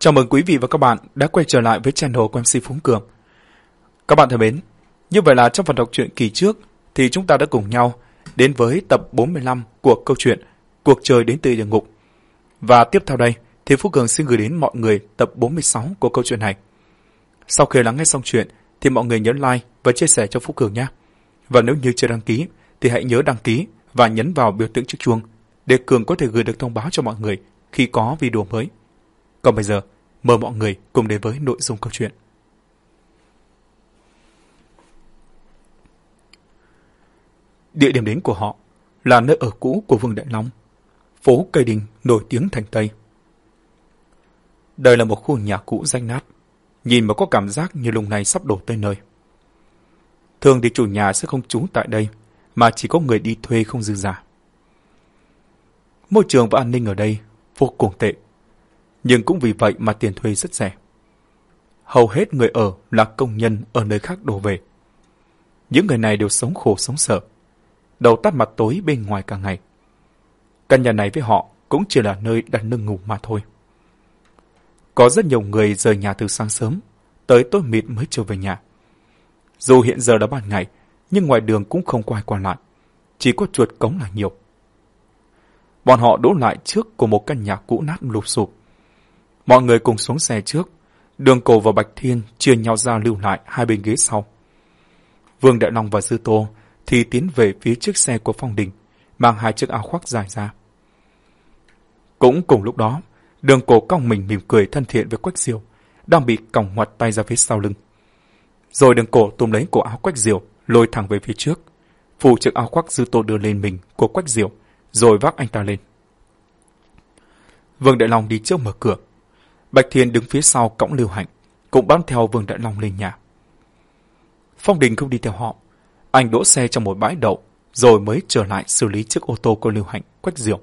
Chào mừng quý vị và các bạn đã quay trở lại với channel của MC Phúng Cường. Các bạn thân mến, như vậy là trong phần đọc truyện kỳ trước thì chúng ta đã cùng nhau đến với tập 45 của câu chuyện Cuộc trời đến từ địa ngục. Và tiếp theo đây thì Phú Cường xin gửi đến mọi người tập 46 của câu chuyện này. Sau khi lắng nghe xong chuyện thì mọi người nhớ like và chia sẻ cho Phú Cường nhé. Và nếu như chưa đăng ký thì hãy nhớ đăng ký và nhấn vào biểu tượng chiếc chuông để Cường có thể gửi được thông báo cho mọi người khi có video mới. Còn bây giờ, mời mọi người cùng đến với nội dung câu chuyện. Địa điểm đến của họ là nơi ở cũ của Vương Đại Long, phố Cây Đình nổi tiếng thành Tây. Đây là một khu nhà cũ danh nát, nhìn mà có cảm giác như lùng này sắp đổ tới nơi. Thường thì chủ nhà sẽ không trú tại đây, mà chỉ có người đi thuê không dư giả. Môi trường và an ninh ở đây vô cùng tệ, nhưng cũng vì vậy mà tiền thuê rất rẻ. Hầu hết người ở là công nhân ở nơi khác đổ về. Những người này đều sống khổ sống sợ, đầu tắt mặt tối bên ngoài cả ngày. Căn nhà này với họ cũng chỉ là nơi đặt nâng ngủ mà thôi. Có rất nhiều người rời nhà từ sáng sớm, tới tối mịt mới trở về nhà. Dù hiện giờ đã ban ngày, nhưng ngoài đường cũng không quay qua lại. Chỉ có chuột cống là nhiều. Bọn họ đỗ lại trước của một căn nhà cũ nát lụp sụp. Mọi người cùng xuống xe trước. Đường cổ và Bạch Thiên chia nhau ra lưu lại hai bên ghế sau. Vương Đại Long và Dư Tô thì tiến về phía chiếc xe của Phong Đình, mang hai chiếc áo khoác dài ra. Cũng cùng lúc đó, đường cổ cong mình mỉm cười thân thiện với Quách Diều, đang bị còng ngoặt tay ra phía sau lưng. Rồi đường cổ túm lấy cổ áo Quách Diều, lôi thẳng về phía trước. Phủ chiếc áo khoác Dư Tô đưa lên mình của Quách Diều, rồi vác anh ta lên. Vương Đại Long đi trước mở cửa. Bạch Thiên đứng phía sau cõng Lưu Hạnh, cũng bám theo Vương Đại Long lên nhà. Phong Đình không đi theo họ. Anh đỗ xe trong một bãi đậu, rồi mới trở lại xử lý chiếc ô tô của Lưu Hạnh, Quách Diệu.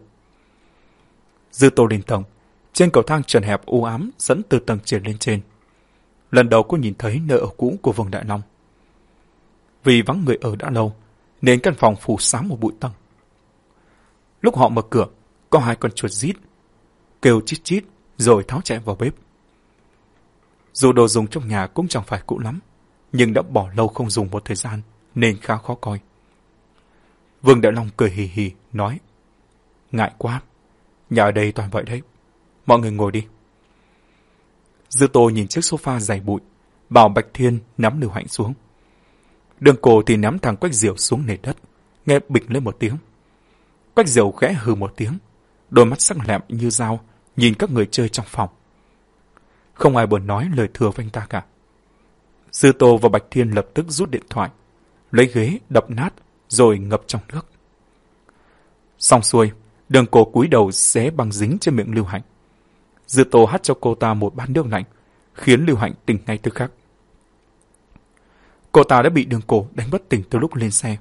Dư tô lên tầng, trên cầu thang trần hẹp u ám dẫn từ tầng trên lên trên. Lần đầu cô nhìn thấy nơi ở cũ của Vương Đại Long. Vì vắng người ở đã lâu, nên căn phòng phủ sáng một bụi tầng. Lúc họ mở cửa, có hai con chuột rít, kêu chít chít rồi tháo chạy vào bếp. Dù đồ dùng trong nhà cũng chẳng phải cũ lắm, nhưng đã bỏ lâu không dùng một thời gian nên khá khó coi. Vương Đại Long cười hì hì, nói Ngại quá, nhà ở đây toàn vậy đấy. Mọi người ngồi đi. Dư Tô nhìn chiếc sofa dày bụi, bảo Bạch Thiên nắm Lưu Hạnh xuống. Đường cổ thì nắm thằng Quách Diệu xuống nền đất, nghe bịch lên một tiếng. Quách Diệu khẽ hừ một tiếng, đôi mắt sắc lẹm như dao, nhìn các người chơi trong phòng. Không ai buồn nói lời thừa với anh ta cả. Dư Tô và Bạch Thiên lập tức rút điện thoại, lấy ghế đập nát rồi ngập trong nước. Xong xuôi, đường cổ cúi đầu xé băng dính trên miệng Lưu Hạnh. Dư Tô hắt cho cô ta một bát nước lạnh, khiến Lưu Hạnh tỉnh ngay tức khắc. Cô ta đã bị đường cổ đánh bất tỉnh từ lúc lên xe.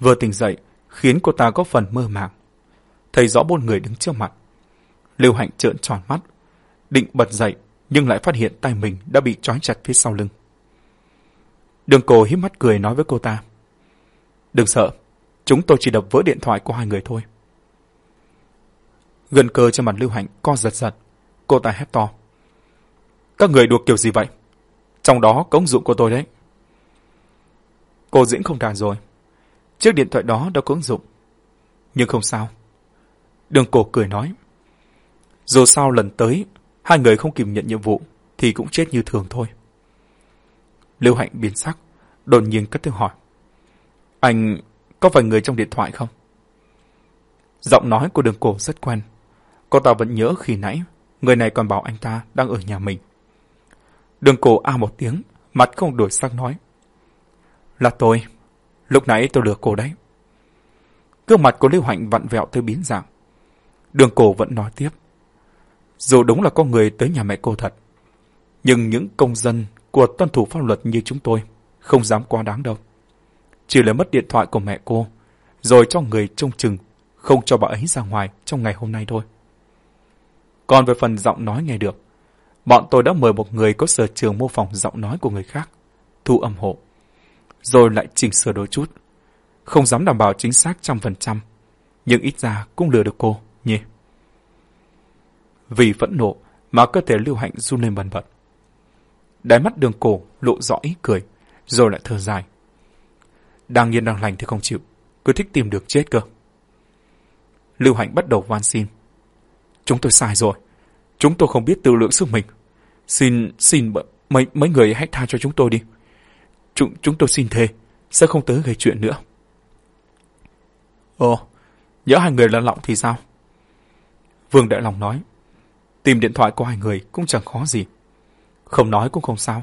Vừa tỉnh dậy, khiến cô ta có phần mơ màng. Thấy rõ bốn người đứng trước mặt. Lưu Hạnh trợn tròn mắt, định bật dậy nhưng lại phát hiện tay mình đã bị trói chặt phía sau lưng. Đường cổ hiếp mắt cười nói với cô ta. Đừng sợ, chúng tôi chỉ đập vỡ điện thoại của hai người thôi. Gần cơ trên mặt Lưu Hạnh co giật giật, cô ta hét to. Các người đùa kiểu gì vậy? Trong đó có ứng dụng của tôi đấy. Cô diễn không đàn rồi. Chiếc điện thoại đó đã có ứng dụng. Nhưng không sao. Đường cổ cười nói. Dù sao lần tới, hai người không kịp nhận nhiệm vụ, thì cũng chết như thường thôi. Lưu Hạnh biến sắc, đột nhiên cất tiếng hỏi. Anh có phải người trong điện thoại không? Giọng nói của đường cổ rất quen. Cô ta vẫn nhớ khi nãy, người này còn bảo anh ta đang ở nhà mình. Đường cổ a một tiếng, mặt không đổi sắc nói. Là tôi, lúc nãy tôi lừa cô đấy. Gương mặt của Lưu Hạnh vặn vẹo tới biến dạng. Đường cổ vẫn nói tiếp. Dù đúng là có người tới nhà mẹ cô thật, nhưng những công dân của tuân thủ pháp luật như chúng tôi không dám quá đáng đâu. Chỉ là mất điện thoại của mẹ cô, rồi cho người trông chừng, không cho bà ấy ra ngoài trong ngày hôm nay thôi. Còn về phần giọng nói nghe được, bọn tôi đã mời một người có sở trường mô phỏng giọng nói của người khác, thu âm hộ, rồi lại chỉnh sửa đôi chút. Không dám đảm bảo chính xác trăm phần trăm, nhưng ít ra cũng lừa được cô, nhỉ. Vì phẫn nộ mà cơ thể lưu hạnh run lên bần bật. Đáy mắt đường cổ lộ rõ ý cười, rồi lại thở dài. Đang yên đang lành thì không chịu, cứ thích tìm được chết cơ. Lưu Hạnh bắt đầu van xin. Chúng tôi sai rồi. Chúng tôi không biết tự lượng sức mình. Xin, xin mấy, mấy người hãy tha cho chúng tôi đi. Chúng, chúng tôi xin thề, sẽ không tới gây chuyện nữa. Ồ, nhớ hai người lăn lọng thì sao? Vương Đại Long nói. Tìm điện thoại của hai người cũng chẳng khó gì. Không nói cũng không sao.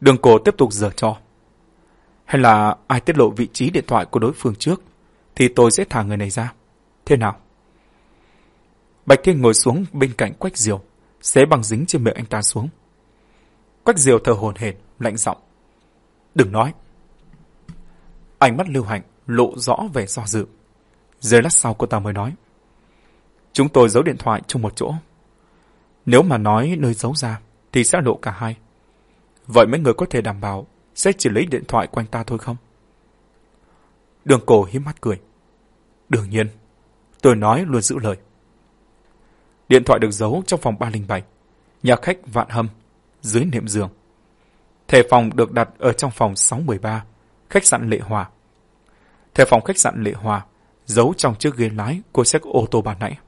Đường cổ tiếp tục giở cho. Hay là ai tiết lộ vị trí điện thoại của đối phương trước, thì tôi sẽ thả người này ra. Thế nào? Bạch Thiên ngồi xuống bên cạnh Quách Diều, xé bằng dính trên miệng anh ta xuống. Quách Diều thở hồn hển, lạnh giọng. Đừng nói. Ánh mắt lưu hạnh lộ rõ vẻ do dự. Dưới lát sau cô ta mới nói. Chúng tôi giấu điện thoại chung một chỗ. Nếu mà nói nơi giấu ra, thì sẽ lộ cả hai. Vậy mấy người có thể đảm bảo sẽ chỉ lấy điện thoại quanh ta thôi không? Đường cổ hiếm mắt cười. Đương nhiên, tôi nói luôn giữ lời. Điện thoại được giấu trong phòng 307, nhà khách Vạn Hâm, dưới nệm giường. Thẻ phòng được đặt ở trong phòng 613, khách sạn Lệ Hòa. Thẻ phòng khách sạn Lệ Hòa giấu trong chiếc ghế lái của chiếc ô tô bà nãy.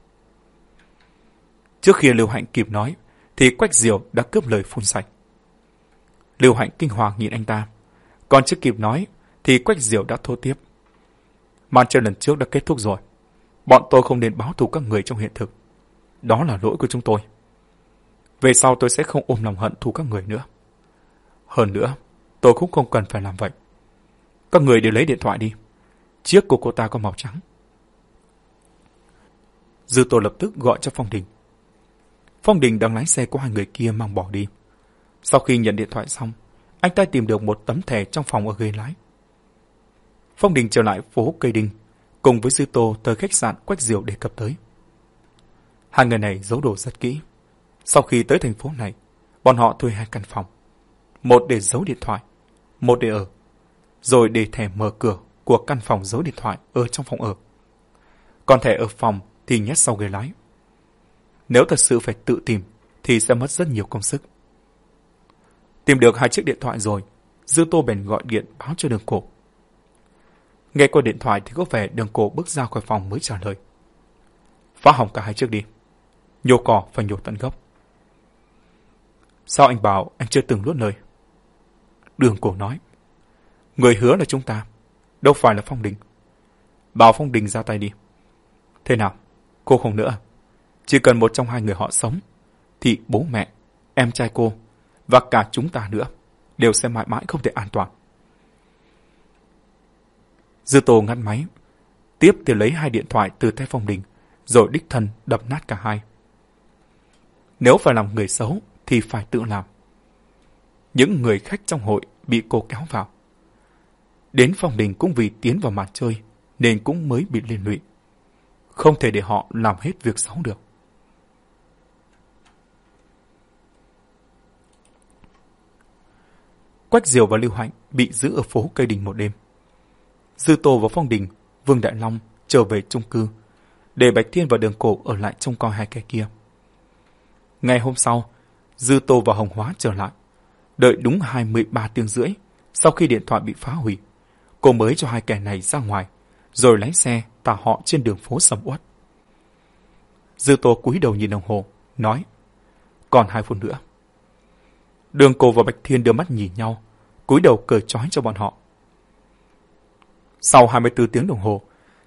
Trước khi Lưu Hạnh kịp nói, thì Quách Diều đã cướp lời phun sạch. Lưu Hạnh kinh hoàng nhìn anh ta. Còn chưa kịp nói, thì Quách Diều đã thô tiếp. Màn chơi lần trước đã kết thúc rồi. Bọn tôi không nên báo thù các người trong hiện thực. Đó là lỗi của chúng tôi. Về sau tôi sẽ không ôm lòng hận thù các người nữa. Hơn nữa, tôi cũng không cần phải làm vậy. Các người đều lấy điện thoại đi. Chiếc của cô ta có màu trắng. Dư tôi lập tức gọi cho Phong Đình. Phong Đình đang lái xe của hai người kia mang bỏ đi. Sau khi nhận điện thoại xong, anh ta tìm được một tấm thẻ trong phòng ở ghế lái. Phong Đình trở lại phố Cây Đinh, cùng với sư Tô tới khách sạn Quách Diệu đề cập tới. Hai người này giấu đồ rất kỹ. Sau khi tới thành phố này, bọn họ thuê hai căn phòng. Một để giấu điện thoại, một để ở. Rồi để thẻ mở cửa của căn phòng giấu điện thoại ở trong phòng ở. Còn thẻ ở phòng thì nhét sau ghế lái. Nếu thật sự phải tự tìm thì sẽ mất rất nhiều công sức. Tìm được hai chiếc điện thoại rồi, Dư Tô bèn gọi điện báo cho đường cổ. Nghe qua điện thoại thì có vẻ đường cổ bước ra khỏi phòng mới trả lời. Phá hỏng cả hai chiếc đi. Nhổ cỏ và nhổ tận gốc. Sao anh bảo anh chưa từng nuốt lời? Đường cổ nói. Người hứa là chúng ta, đâu phải là Phong Đình. Bảo Phong Đình ra tay đi. Thế nào? Cô không nữa à? Chỉ cần một trong hai người họ sống, thì bố mẹ, em trai cô và cả chúng ta nữa đều sẽ mãi mãi không thể an toàn. Dư Tô ngắt máy, tiếp thì lấy hai điện thoại từ tay Phong Đình, rồi đích thân đập nát cả hai. Nếu phải làm người xấu thì phải tự làm. Những người khách trong hội bị cô kéo vào. Đến phòng Đình cũng vì tiến vào màn chơi nên cũng mới bị liên lụy. Không thể để họ làm hết việc xấu được. Quách Diều và Lưu Hạnh bị giữ ở phố Cây Đình một đêm. Dư Tô và Phong Đình, Vương Đại Long trở về chung cư, để Bạch Thiên và Đường Cổ ở lại trông coi hai kẻ kia. Ngày hôm sau, Dư Tô và Hồng Hóa trở lại. Đợi đúng 23 tiếng rưỡi, sau khi điện thoại bị phá hủy, cô mới cho hai kẻ này ra ngoài, rồi lái xe tả họ trên đường phố sầm uất. Dư Tô cúi đầu nhìn đồng hồ, nói, còn hai phút nữa. Đường Cổ và Bạch Thiên đưa mắt nhìn nhau, cúi đầu cởi trói cho bọn họ. Sau 24 tiếng đồng hồ,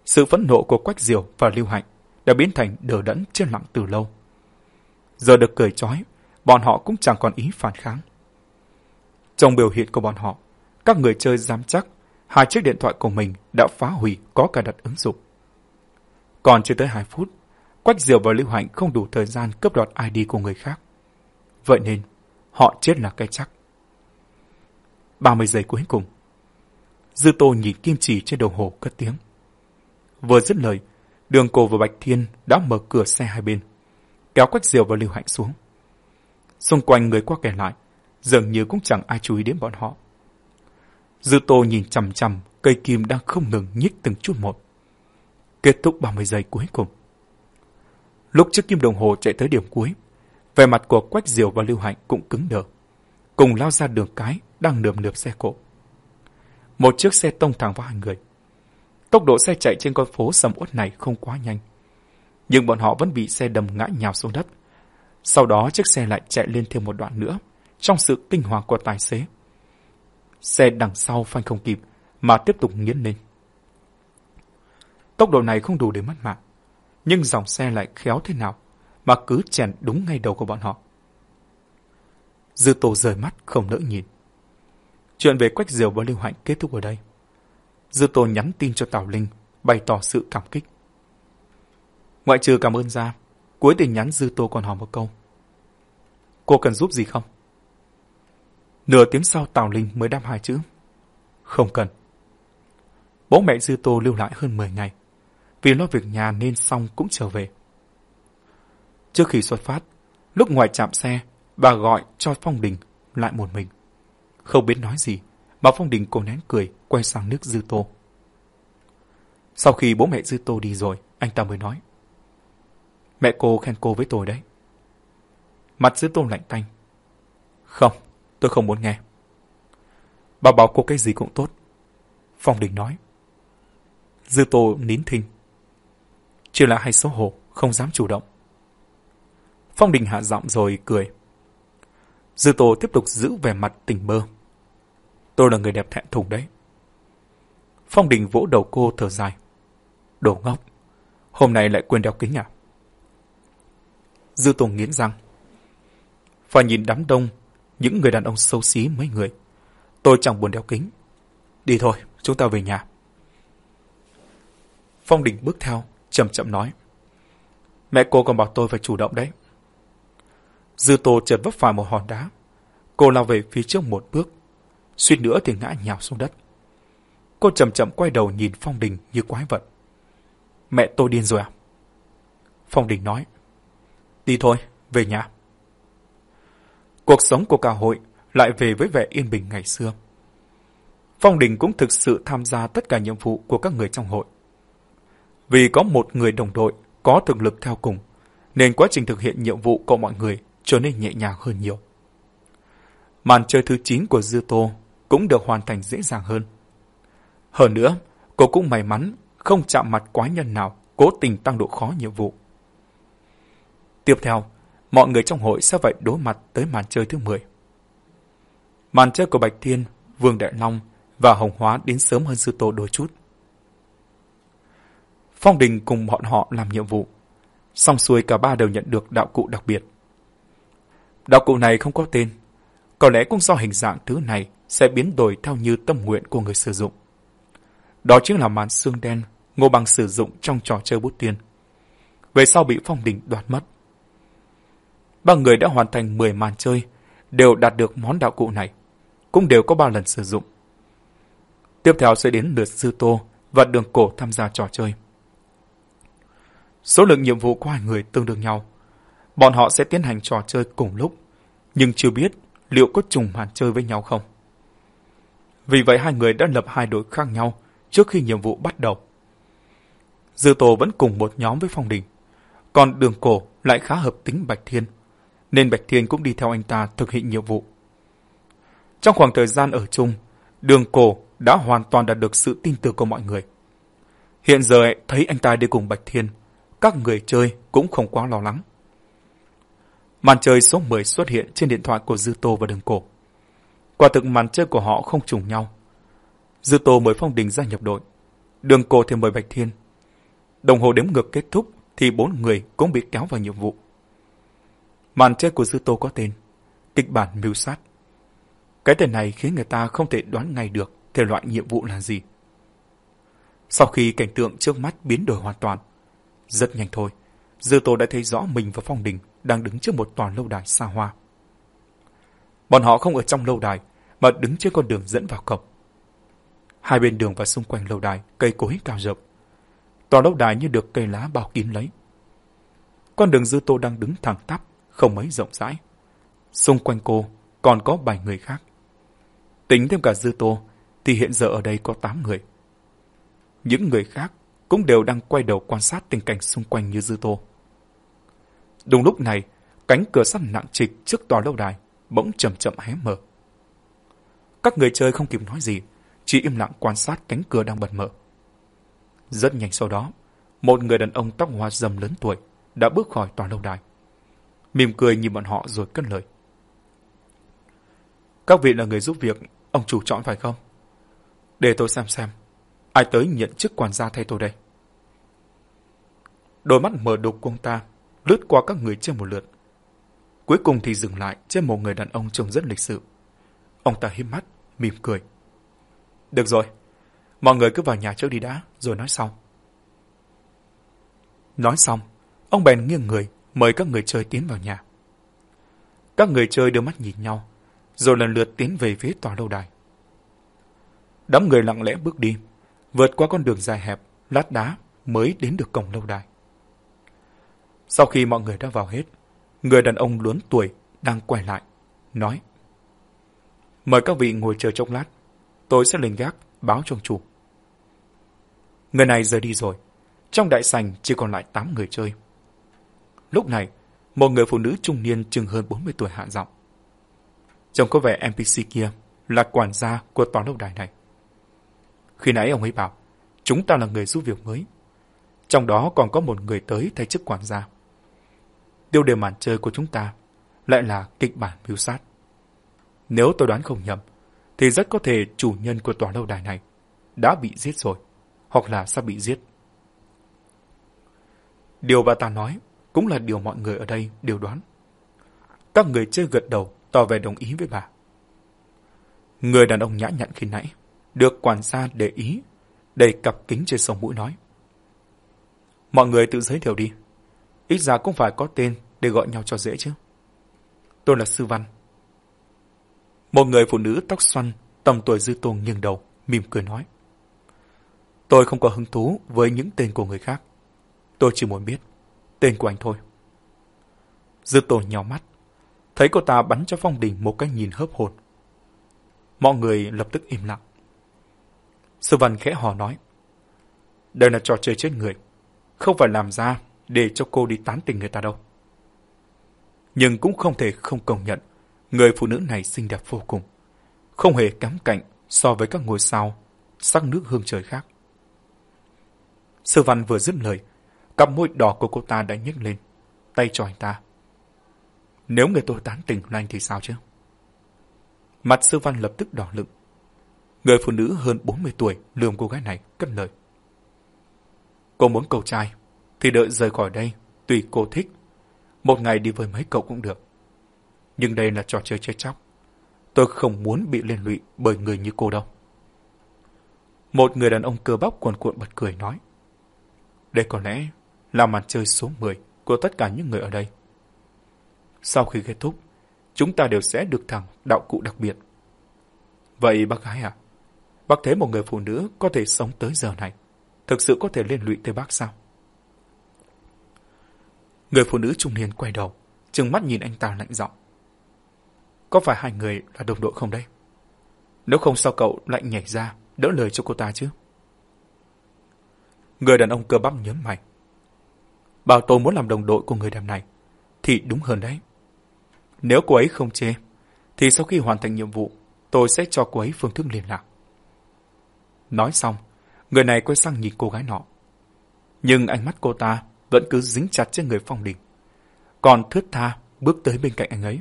sự phẫn nộ của Quách Diều và Lưu Hạnh đã biến thành đờ đẫn trên lặng từ lâu. Giờ được cởi trói, bọn họ cũng chẳng còn ý phản kháng. Trong biểu hiện của bọn họ, các người chơi dám chắc hai chiếc điện thoại của mình đã phá hủy có cả đặt ứng dụng. Còn chưa tới 2 phút, Quách Diều và Lưu Hạnh không đủ thời gian cướp đoạt ID của người khác. Vậy nên, họ chết là cái chắc. 30 giây cuối cùng, Dư Tô nhìn kim chỉ trên đồng hồ cất tiếng. Vừa dứt lời, đường cổ và Bạch Thiên đã mở cửa xe hai bên, kéo Quách Diều và Lưu Hạnh xuống. Xung quanh người qua kẻ lại, dường như cũng chẳng ai chú ý đến bọn họ. Dư Tô nhìn chằm chằm cây kim đang không ngừng nhích từng chút một. Kết thúc 30 giây cuối cùng. Lúc chiếc kim đồng hồ chạy tới điểm cuối, về mặt của Quách Diều và Lưu Hạnh cũng cứng đờ. Cùng lao ra đường cái, đang nườm nượp xe cộ. Một chiếc xe tông thẳng vào hai người. Tốc độ xe chạy trên con phố sầm uất này không quá nhanh. Nhưng bọn họ vẫn bị xe đầm ngã nhào xuống đất. Sau đó chiếc xe lại chạy lên thêm một đoạn nữa, trong sự kinh hoàng của tài xế. Xe đằng sau phanh không kịp, mà tiếp tục nghiến lên. Tốc độ này không đủ để mất mạng, nhưng dòng xe lại khéo thế nào mà cứ chèn đúng ngay đầu của bọn họ. Dư Tô rời mắt không nỡ nhìn. Chuyện về Quách Diều và Lưu Hạnh kết thúc ở đây. Dư Tô nhắn tin cho Tào Linh, bày tỏ sự cảm kích. Ngoại trừ cảm ơn ra, cuối tin nhắn Dư Tô còn hỏi một câu. Cô cần giúp gì không? Nửa tiếng sau Tào Linh mới đáp hai chữ. Không cần. Bố mẹ Dư Tô lưu lại hơn 10 ngày. Vì lo việc nhà nên xong cũng trở về. Trước khi xuất phát, lúc ngoài chạm xe, bà gọi cho Phong Đình lại một mình. Không biết nói gì, mà Phong Đình cố nén cười, quay sang nước Dư Tô. Sau khi bố mẹ Dư Tô đi rồi, anh ta mới nói. Mẹ cô khen cô với tôi đấy. Mặt Dư Tô lạnh tanh. Không, tôi không muốn nghe. Bà bảo cô cái gì cũng tốt. Phong Đình nói. Dư Tô nín thinh. Chỉ là hay xấu hổ, không dám chủ động. Phong Đình hạ giọng rồi cười. Dư Tô tiếp tục giữ vẻ mặt tỉnh bơ. Tôi là người đẹp thẹn thùng đấy. Phong Đình vỗ đầu cô thở dài. Đồ ngốc. Hôm nay lại quên đeo kính à? Dư Tô nghiến răng. Phải nhìn đám đông, những người đàn ông xấu xí mấy người. Tôi chẳng buồn đeo kính. Đi thôi, chúng ta về nhà. Phong Đình bước theo, chậm chậm nói. Mẹ cô còn bảo tôi phải chủ động đấy. Dư Tô chợt vấp phải một hòn đá. Cô lao về phía trước một bước, suýt nữa thì ngã nhào xuống đất. Cô chậm chậm quay đầu nhìn Phong Đình như quái vật. Mẹ tôi điên rồi à? Phong Đình nói. Đi thôi, về nhà. Cuộc sống của cả hội lại về với vẻ yên bình ngày xưa. Phong Đình cũng thực sự tham gia tất cả nhiệm vụ của các người trong hội. Vì có một người đồng đội có thực lực theo cùng, nên quá trình thực hiện nhiệm vụ của mọi người trở nên nhẹ nhàng hơn nhiều. Màn chơi thứ 9 của Dư Tô cũng được hoàn thành dễ dàng hơn. Hơn nữa, cô cũng may mắn không chạm mặt quái nhân nào cố tình tăng độ khó nhiệm vụ. Tiếp theo, mọi người trong hội sẽ phải đối mặt tới màn chơi thứ 10. Màn chơi của Bạch Thiên, Vương Đại Long và Hồng Hóa đến sớm hơn Sư Tô đôi chút. Phong Đình cùng bọn họ làm nhiệm vụ. Xong xuôi cả ba đều nhận được đạo cụ đặc biệt. Đạo cụ này không có tên. Có lẽ cũng do hình dạng thứ này sẽ biến đổi theo như tâm nguyện của người sử dụng. Đó chính là màn xương đen Ngô Bằng sử dụng trong trò chơi bút tiên. Về sau bị Phong đỉnh đoạt mất. Ba người đã hoàn thành 10 màn chơi, đều đạt được món đạo cụ này, cũng đều có 3 lần sử dụng. Tiếp theo sẽ đến lượt Sư Tô và Đường Cổ tham gia trò chơi. Số lượng nhiệm vụ của hai người tương đương nhau. Bọn họ sẽ tiến hành trò chơi cùng lúc, nhưng chưa biết liệu có trùng màn chơi với nhau không. Vì vậy hai người đã lập hai đội khác nhau trước khi nhiệm vụ bắt đầu. Dư Tô vẫn cùng một nhóm với Phong Đình, còn Đường Cổ lại khá hợp tính Bạch Thiên, nên Bạch Thiên cũng đi theo anh ta thực hiện nhiệm vụ. Trong khoảng thời gian ở chung, Đường Cổ đã hoàn toàn đạt được sự tin tưởng của mọi người. Hiện giờ thấy anh ta đi cùng Bạch Thiên, các người chơi cũng không quá lo lắng. Màn chơi số 10 xuất hiện trên điện thoại của Dư Tô và Đường Cổ. Quả thực màn chơi của họ không trùng nhau. Dư Tô mới Phong Đình gia nhập đội. Đường Cổ thì mời Bạch Thiên. Đồng hồ đếm ngược kết thúc thì bốn người cũng bị kéo vào nhiệm vụ. Màn chơi của Dư Tô có tên Kịch bản mưu sát. Cái tên này khiến người ta không thể đoán ngay được thể loại nhiệm vụ là gì. Sau khi cảnh tượng trước mắt biến đổi hoàn toàn, rất nhanh thôi, Dư Tô đã thấy rõ mình và Phong Đình đang đứng trước một tòa lâu đài xa hoa. Bọn họ không ở trong lâu đài, mà đứng trên con đường dẫn vào cổng. Hai bên đường và xung quanh lâu đài, cây cối cao rộng. Tòa lâu đài như được cây lá bao kín lấy. Con đường Dư Tô đang đứng thẳng tắp, không mấy rộng rãi. Xung quanh cô còn có bảy người khác. Tính thêm cả Dư Tô, thì hiện giờ ở đây có tám người. Những người khác cũng đều đang quay đầu quan sát tình cảnh xung quanh như Dư Tô. Đúng lúc này, cánh cửa sắt nặng trịch trước tòa lâu đài bỗng chậm chậm hé mở. Các người chơi không kịp nói gì, chỉ im lặng quan sát cánh cửa đang bật mở. Rất nhanh sau đó, một người đàn ông tóc hoa râm lớn tuổi đã bước khỏi tòa lâu đài. Mỉm cười nhìn bọn họ rồi cất lời. Các vị là người giúp việc ông chủ chọn phải không? Để tôi xem xem, ai tới nhận chức quản gia thay tôi đây? Đôi mắt mở đục của ông ta lướt qua các người trên một lượt. Cuối cùng thì dừng lại trên một người đàn ông trông rất lịch sự. Ông ta hiếp mắt, mỉm cười. Được rồi, mọi người cứ vào nhà trước đi đã, rồi nói sau. Nói xong, ông bèn nghiêng người, mời các người chơi tiến vào nhà. Các người chơi đưa mắt nhìn nhau, rồi lần lượt tiến về phía tòa lâu đài. Đám người lặng lẽ bước đi, vượt qua con đường dài hẹp, lát đá mới đến được cổng lâu đài. Sau khi mọi người đã vào hết, người đàn ông lớn tuổi đang quay lại, nói Mời các vị ngồi chờ trong lát, tôi sẽ lên gác báo cho chủ. Người này rời đi rồi, trong đại sành chỉ còn lại 8 người chơi. Lúc này, một người phụ nữ trung niên chừng hơn 40 tuổi hạ giọng. Trông có vẻ NPC kia là quản gia của tòa lâu đài này. Khi nãy ông ấy bảo, chúng ta là người giúp việc mới. Trong đó còn có một người tới thay chức quản gia. Tiêu đề màn chơi của chúng ta lại là kịch bản mưu sát. Nếu tôi đoán không nhầm, thì rất có thể chủ nhân của tòa lâu đài này đã bị giết rồi, hoặc là sắp bị giết. Điều bà ta nói cũng là điều mọi người ở đây đều đoán. Các người chơi gật đầu tỏ vẻ đồng ý với bà. Người đàn ông nhã nhặn khi nãy, được quản gia để ý, đầy cặp kính trên sông mũi nói. Mọi người tự giới thiệu đi. Ít ra cũng phải có tên để gọi nhau cho dễ chứ. Tôi là Sư Văn. Một người phụ nữ tóc xoăn, tầm tuổi dư tôn nghiêng đầu, mỉm cười nói. Tôi không có hứng thú với những tên của người khác. Tôi chỉ muốn biết tên của anh thôi. Dư tôn nhỏ mắt, thấy cô ta bắn cho Phong Đình một cái nhìn hớp hồn. Mọi người lập tức im lặng. Sư Văn khẽ hò nói. Đây là trò chơi chết người, không phải làm ra để cho cô đi tán tình người ta đâu. Nhưng cũng không thể không công nhận người phụ nữ này xinh đẹp vô cùng, không hề kém cạnh so với các ngôi sao, sắc nước hương trời khác. Sư Văn vừa dứt lời, cặp môi đỏ của cô ta đã nhếch lên, tay cho anh ta. Nếu người tôi tán tình là anh thì sao chứ? Mặt sư văn lập tức đỏ lựng. Người phụ nữ hơn 40 tuổi lườm cô gái này cất lời. Cô muốn cầu trai, thì đợi rời khỏi đây, tùy cô thích. Một ngày đi với mấy cậu cũng được. Nhưng đây là trò chơi chết chóc. Tôi không muốn bị liên lụy bởi người như cô đâu. Một người đàn ông cơ bắp cuồn cuộn bật cười nói. Đây có lẽ là màn chơi số 10 của tất cả những người ở đây. Sau khi kết thúc, chúng ta đều sẽ được thẳng đạo cụ đặc biệt. Vậy bác gái à, bác thấy một người phụ nữ có thể sống tới giờ này, thực sự có thể liên lụy tới bác sao? Người phụ nữ trung niên quay đầu, trừng mắt nhìn anh ta lạnh giọng. Có phải hai người là đồng đội không đây? Nếu không sao cậu lại nhảy ra, đỡ lời cho cô ta chứ? Người đàn ông cơ bắp nhớn mày. Bảo tôi muốn làm đồng đội của người đàn này, thì đúng hơn đấy. Nếu cô ấy không chê, thì sau khi hoàn thành nhiệm vụ, tôi sẽ cho cô ấy phương thức liên lạc. Nói xong, người này quay sang nhìn cô gái nọ. Nhưng ánh mắt cô ta vẫn cứ dính chặt trên người Phong Đình. Còn thướt tha bước tới bên cạnh anh ấy.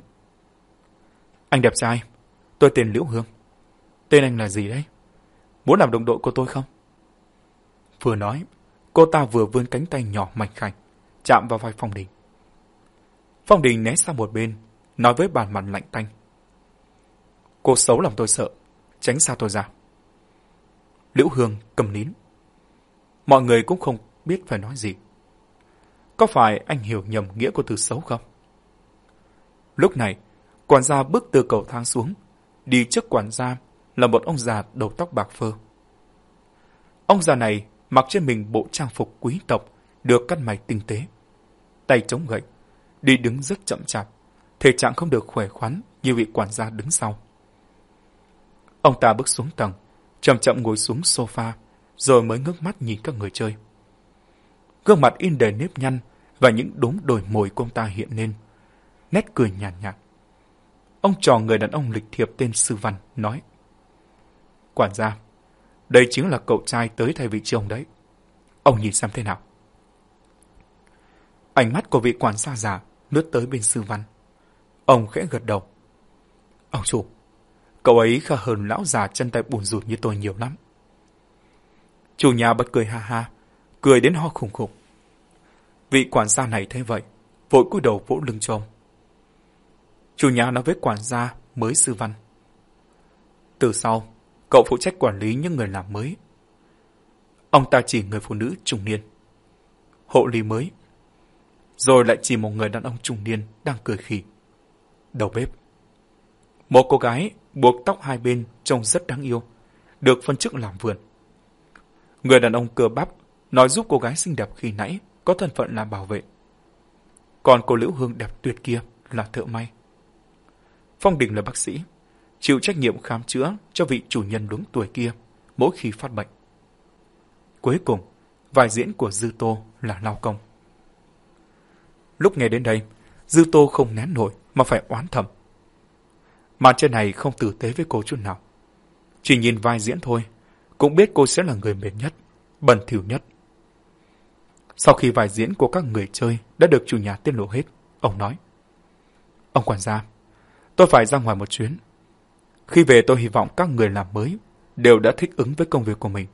Anh đẹp trai, tôi tên Liễu Hương. Tên anh là gì đấy? Muốn làm đồng đội của tôi không? Vừa nói, cô ta vừa vươn cánh tay nhỏ mảnh khảnh, chạm vào vai Phong Đình. Phong Đình né sang một bên, nói với bàn mặt lạnh tanh. Cô xấu lòng tôi sợ, tránh xa tôi ra. Liễu Hương cầm nín. Mọi người cũng không biết phải nói gì. Có phải anh hiểu nhầm nghĩa của từ xấu không? Lúc này, quản gia bước từ cầu thang xuống, đi trước quản gia là một ông già đầu tóc bạc phơ. Ông già này mặc trên mình bộ trang phục quý tộc được cắt mày tinh tế. Tay chống gậy, đi đứng rất chậm chạp, thể trạng không được khỏe khoắn như vị quản gia đứng sau. Ông ta bước xuống tầng, chậm chậm ngồi xuống sofa, rồi mới ngước mắt nhìn các người chơi. Gương mặt in đầy nếp nhăn và những đốm đồi mồi của ông ta hiện lên. nét cười nhàn nhạt, nhạt. Ông trò người đàn ông lịch thiệp tên Sư Văn nói. Quản gia, đây chính là cậu trai tới thay vị trí ông đấy. Ông nhìn xem thế nào. Ánh mắt của vị quản gia già lướt tới bên Sư Văn. Ông khẽ gật đầu. Ông chủ, cậu ấy khá hơn lão già chân tay bùn rụt như tôi nhiều lắm. Chủ nhà bật cười ha ha, cười đến ho khủng khủng. Vị quản gia này thấy vậy, vội cúi đầu vỗ lưng cho ông. Chủ nhà nói với quản gia mới sư văn. Từ sau, cậu phụ trách quản lý những người làm mới. Ông ta chỉ người phụ nữ trung niên. Hộ lý mới. Rồi lại chỉ một người đàn ông trung niên đang cười khỉ. Đầu bếp. Một cô gái buộc tóc hai bên trông rất đáng yêu, được phân chức làm vườn. Người đàn ông cơ bắp nói giúp cô gái xinh đẹp khi nãy có thân phận là bảo vệ. Còn cô Liễu Hương đẹp tuyệt kia là thợ may. Phong Đình là bác sĩ, chịu trách nhiệm khám chữa cho vị chủ nhân đúng tuổi kia mỗi khi phát bệnh. Cuối cùng, vai diễn của Dư Tô là lao công. Lúc nghe đến đây, Dư Tô không nén nổi mà phải oán thầm. Màn trên này không tử tế với cô chút nào. Chỉ nhìn vai diễn thôi, cũng biết cô sẽ là người mệt nhất, bẩn thỉu nhất. Sau khi vài diễn của các người chơi đã được chủ nhà tiết lộ hết, ông nói. Ông quản gia, tôi phải ra ngoài một chuyến. Khi về tôi hy vọng các người làm mới đều đã thích ứng với công việc của mình.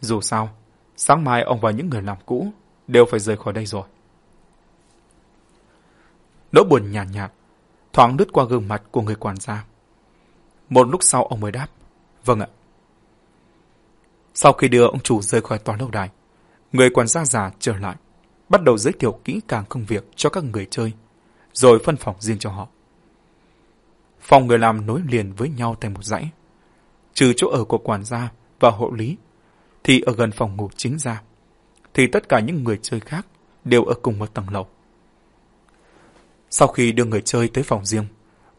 Dù sao, sáng mai ông và những người làm cũ đều phải rời khỏi đây rồi. Nỗi buồn nhàn nhạt, nhạt, thoáng lướt qua gương mặt của người quản gia. Một lúc sau ông mới đáp. Vâng ạ. Sau khi đưa ông chủ rời khỏi tòa lâu đài, người quản gia già trở lại, bắt đầu giới thiệu kỹ càng công việc cho các người chơi, rồi phân phòng riêng cho họ. Phòng người làm nối liền với nhau thành một dãy. Trừ chỗ ở của quản gia và hộ lý, thì ở gần phòng ngủ chính ra, thì tất cả những người chơi khác đều ở cùng một tầng lầu. Sau khi đưa người chơi tới phòng riêng,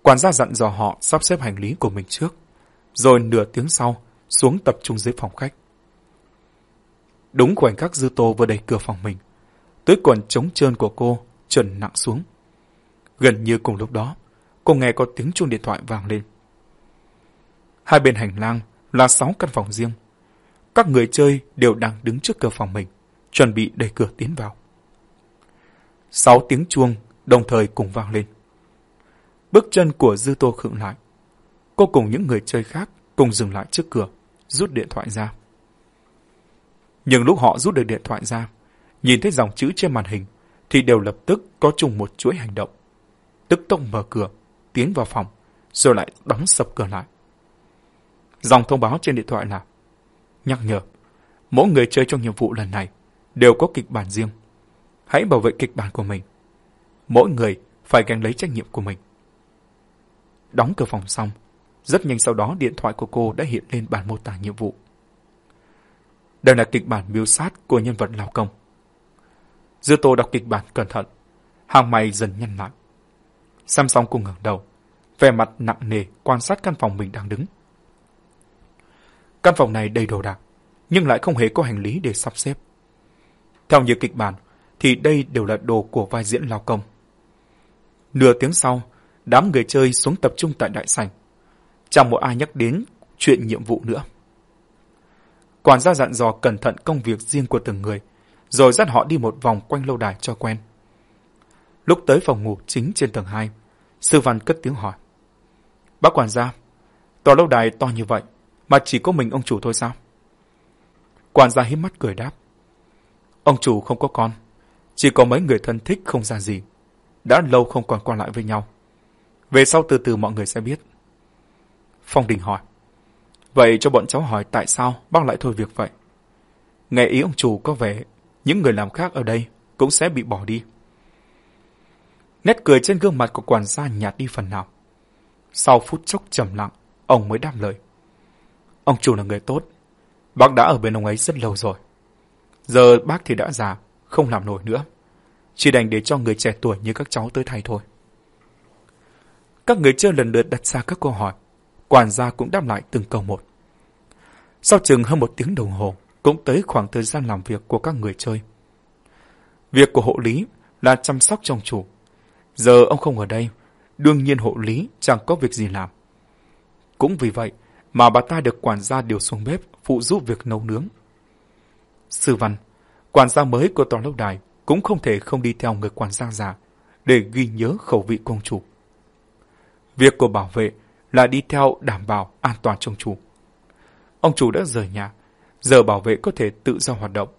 quản gia dặn dò họ sắp xếp hành lý của mình trước, rồi nửa tiếng sau xuống tập trung dưới phòng khách. Đúng khoảnh khắc Dư Tô vừa đẩy cửa phòng mình, tới quần trống trơn của cô trần nặng xuống. Gần như cùng lúc đó, cô nghe có tiếng chuông điện thoại vang lên. Hai bên hành lang là sáu căn phòng riêng. Các người chơi đều đang đứng trước cửa phòng mình, chuẩn bị đẩy cửa tiến vào. Sáu tiếng chuông đồng thời cùng vang lên. Bước chân của Dư Tô khựng lại. Cô cùng những người chơi khác cùng dừng lại trước cửa, rút điện thoại ra. Nhưng lúc họ rút được điện thoại ra, nhìn thấy dòng chữ trên màn hình, thì đều lập tức có chung một chuỗi hành động. Tức tốc mở cửa, tiến vào phòng, rồi lại đóng sập cửa lại. Dòng thông báo trên điện thoại là Nhắc nhở, mỗi người chơi trong nhiệm vụ lần này đều có kịch bản riêng. Hãy bảo vệ kịch bản của mình. Mỗi người phải gánh lấy trách nhiệm của mình. Đóng cửa phòng xong, rất nhanh sau đó điện thoại của cô đã hiện lên bản mô tả nhiệm vụ. Đây là kịch bản miêu sát của nhân vật lao công. Dư Tô đọc kịch bản cẩn thận, hàng mày dần nhăn lại. Xem xong cùng ngẩng đầu, vẻ mặt nặng nề quan sát căn phòng mình đang đứng. Căn phòng này đầy đồ đạc, nhưng lại không hề có hành lý để sắp xếp. Theo như kịch bản, thì đây đều là đồ của vai diễn lao công. Nửa tiếng sau, đám người chơi xuống tập trung tại đại sảnh. Chẳng một ai nhắc đến chuyện nhiệm vụ nữa. Quản gia dặn dò cẩn thận công việc riêng của từng người, rồi dắt họ đi một vòng quanh lâu đài cho quen. Lúc tới phòng ngủ chính trên tầng 2, sư văn cất tiếng hỏi. Bác quản gia, tòa lâu đài to như vậy, mà chỉ có mình ông chủ thôi sao? Quản gia hiếp mắt cười đáp. Ông chủ không có con, chỉ có mấy người thân thích không ra gì. Đã lâu không còn qua lại với nhau. Về sau từ từ mọi người sẽ biết. Phong Đình hỏi. Vậy cho bọn cháu hỏi tại sao bác lại thôi việc vậy? Nghe ý ông chủ có vẻ những người làm khác ở đây cũng sẽ bị bỏ đi. Nét cười trên gương mặt của quản gia nhạt đi phần nào. Sau phút chốc trầm lặng, ông mới đáp lời. Ông chủ là người tốt. Bác đã ở bên ông ấy rất lâu rồi. Giờ bác thì đã già, không làm nổi nữa. Chỉ đành để cho người trẻ tuổi như các cháu tới thay thôi. Các người chơi lần lượt đặt ra các câu hỏi. Quản gia cũng đáp lại từng câu một. Sau chừng hơn một tiếng đồng hồ, cũng tới khoảng thời gian làm việc của các người chơi. Việc của hộ lý là chăm sóc trong chủ. Giờ ông không ở đây, đương nhiên hộ lý chẳng có việc gì làm. Cũng vì vậy mà bà ta được quản gia điều xuống bếp phụ giúp việc nấu nướng. Sư văn, quản gia mới của tòa lâu đài cũng không thể không đi theo người quản gia già để ghi nhớ khẩu vị công chủ. Việc của bảo vệ là đi theo đảm bảo an toàn trong chủ. Ông chủ đã rời nhà, giờ bảo vệ có thể tự do hoạt động.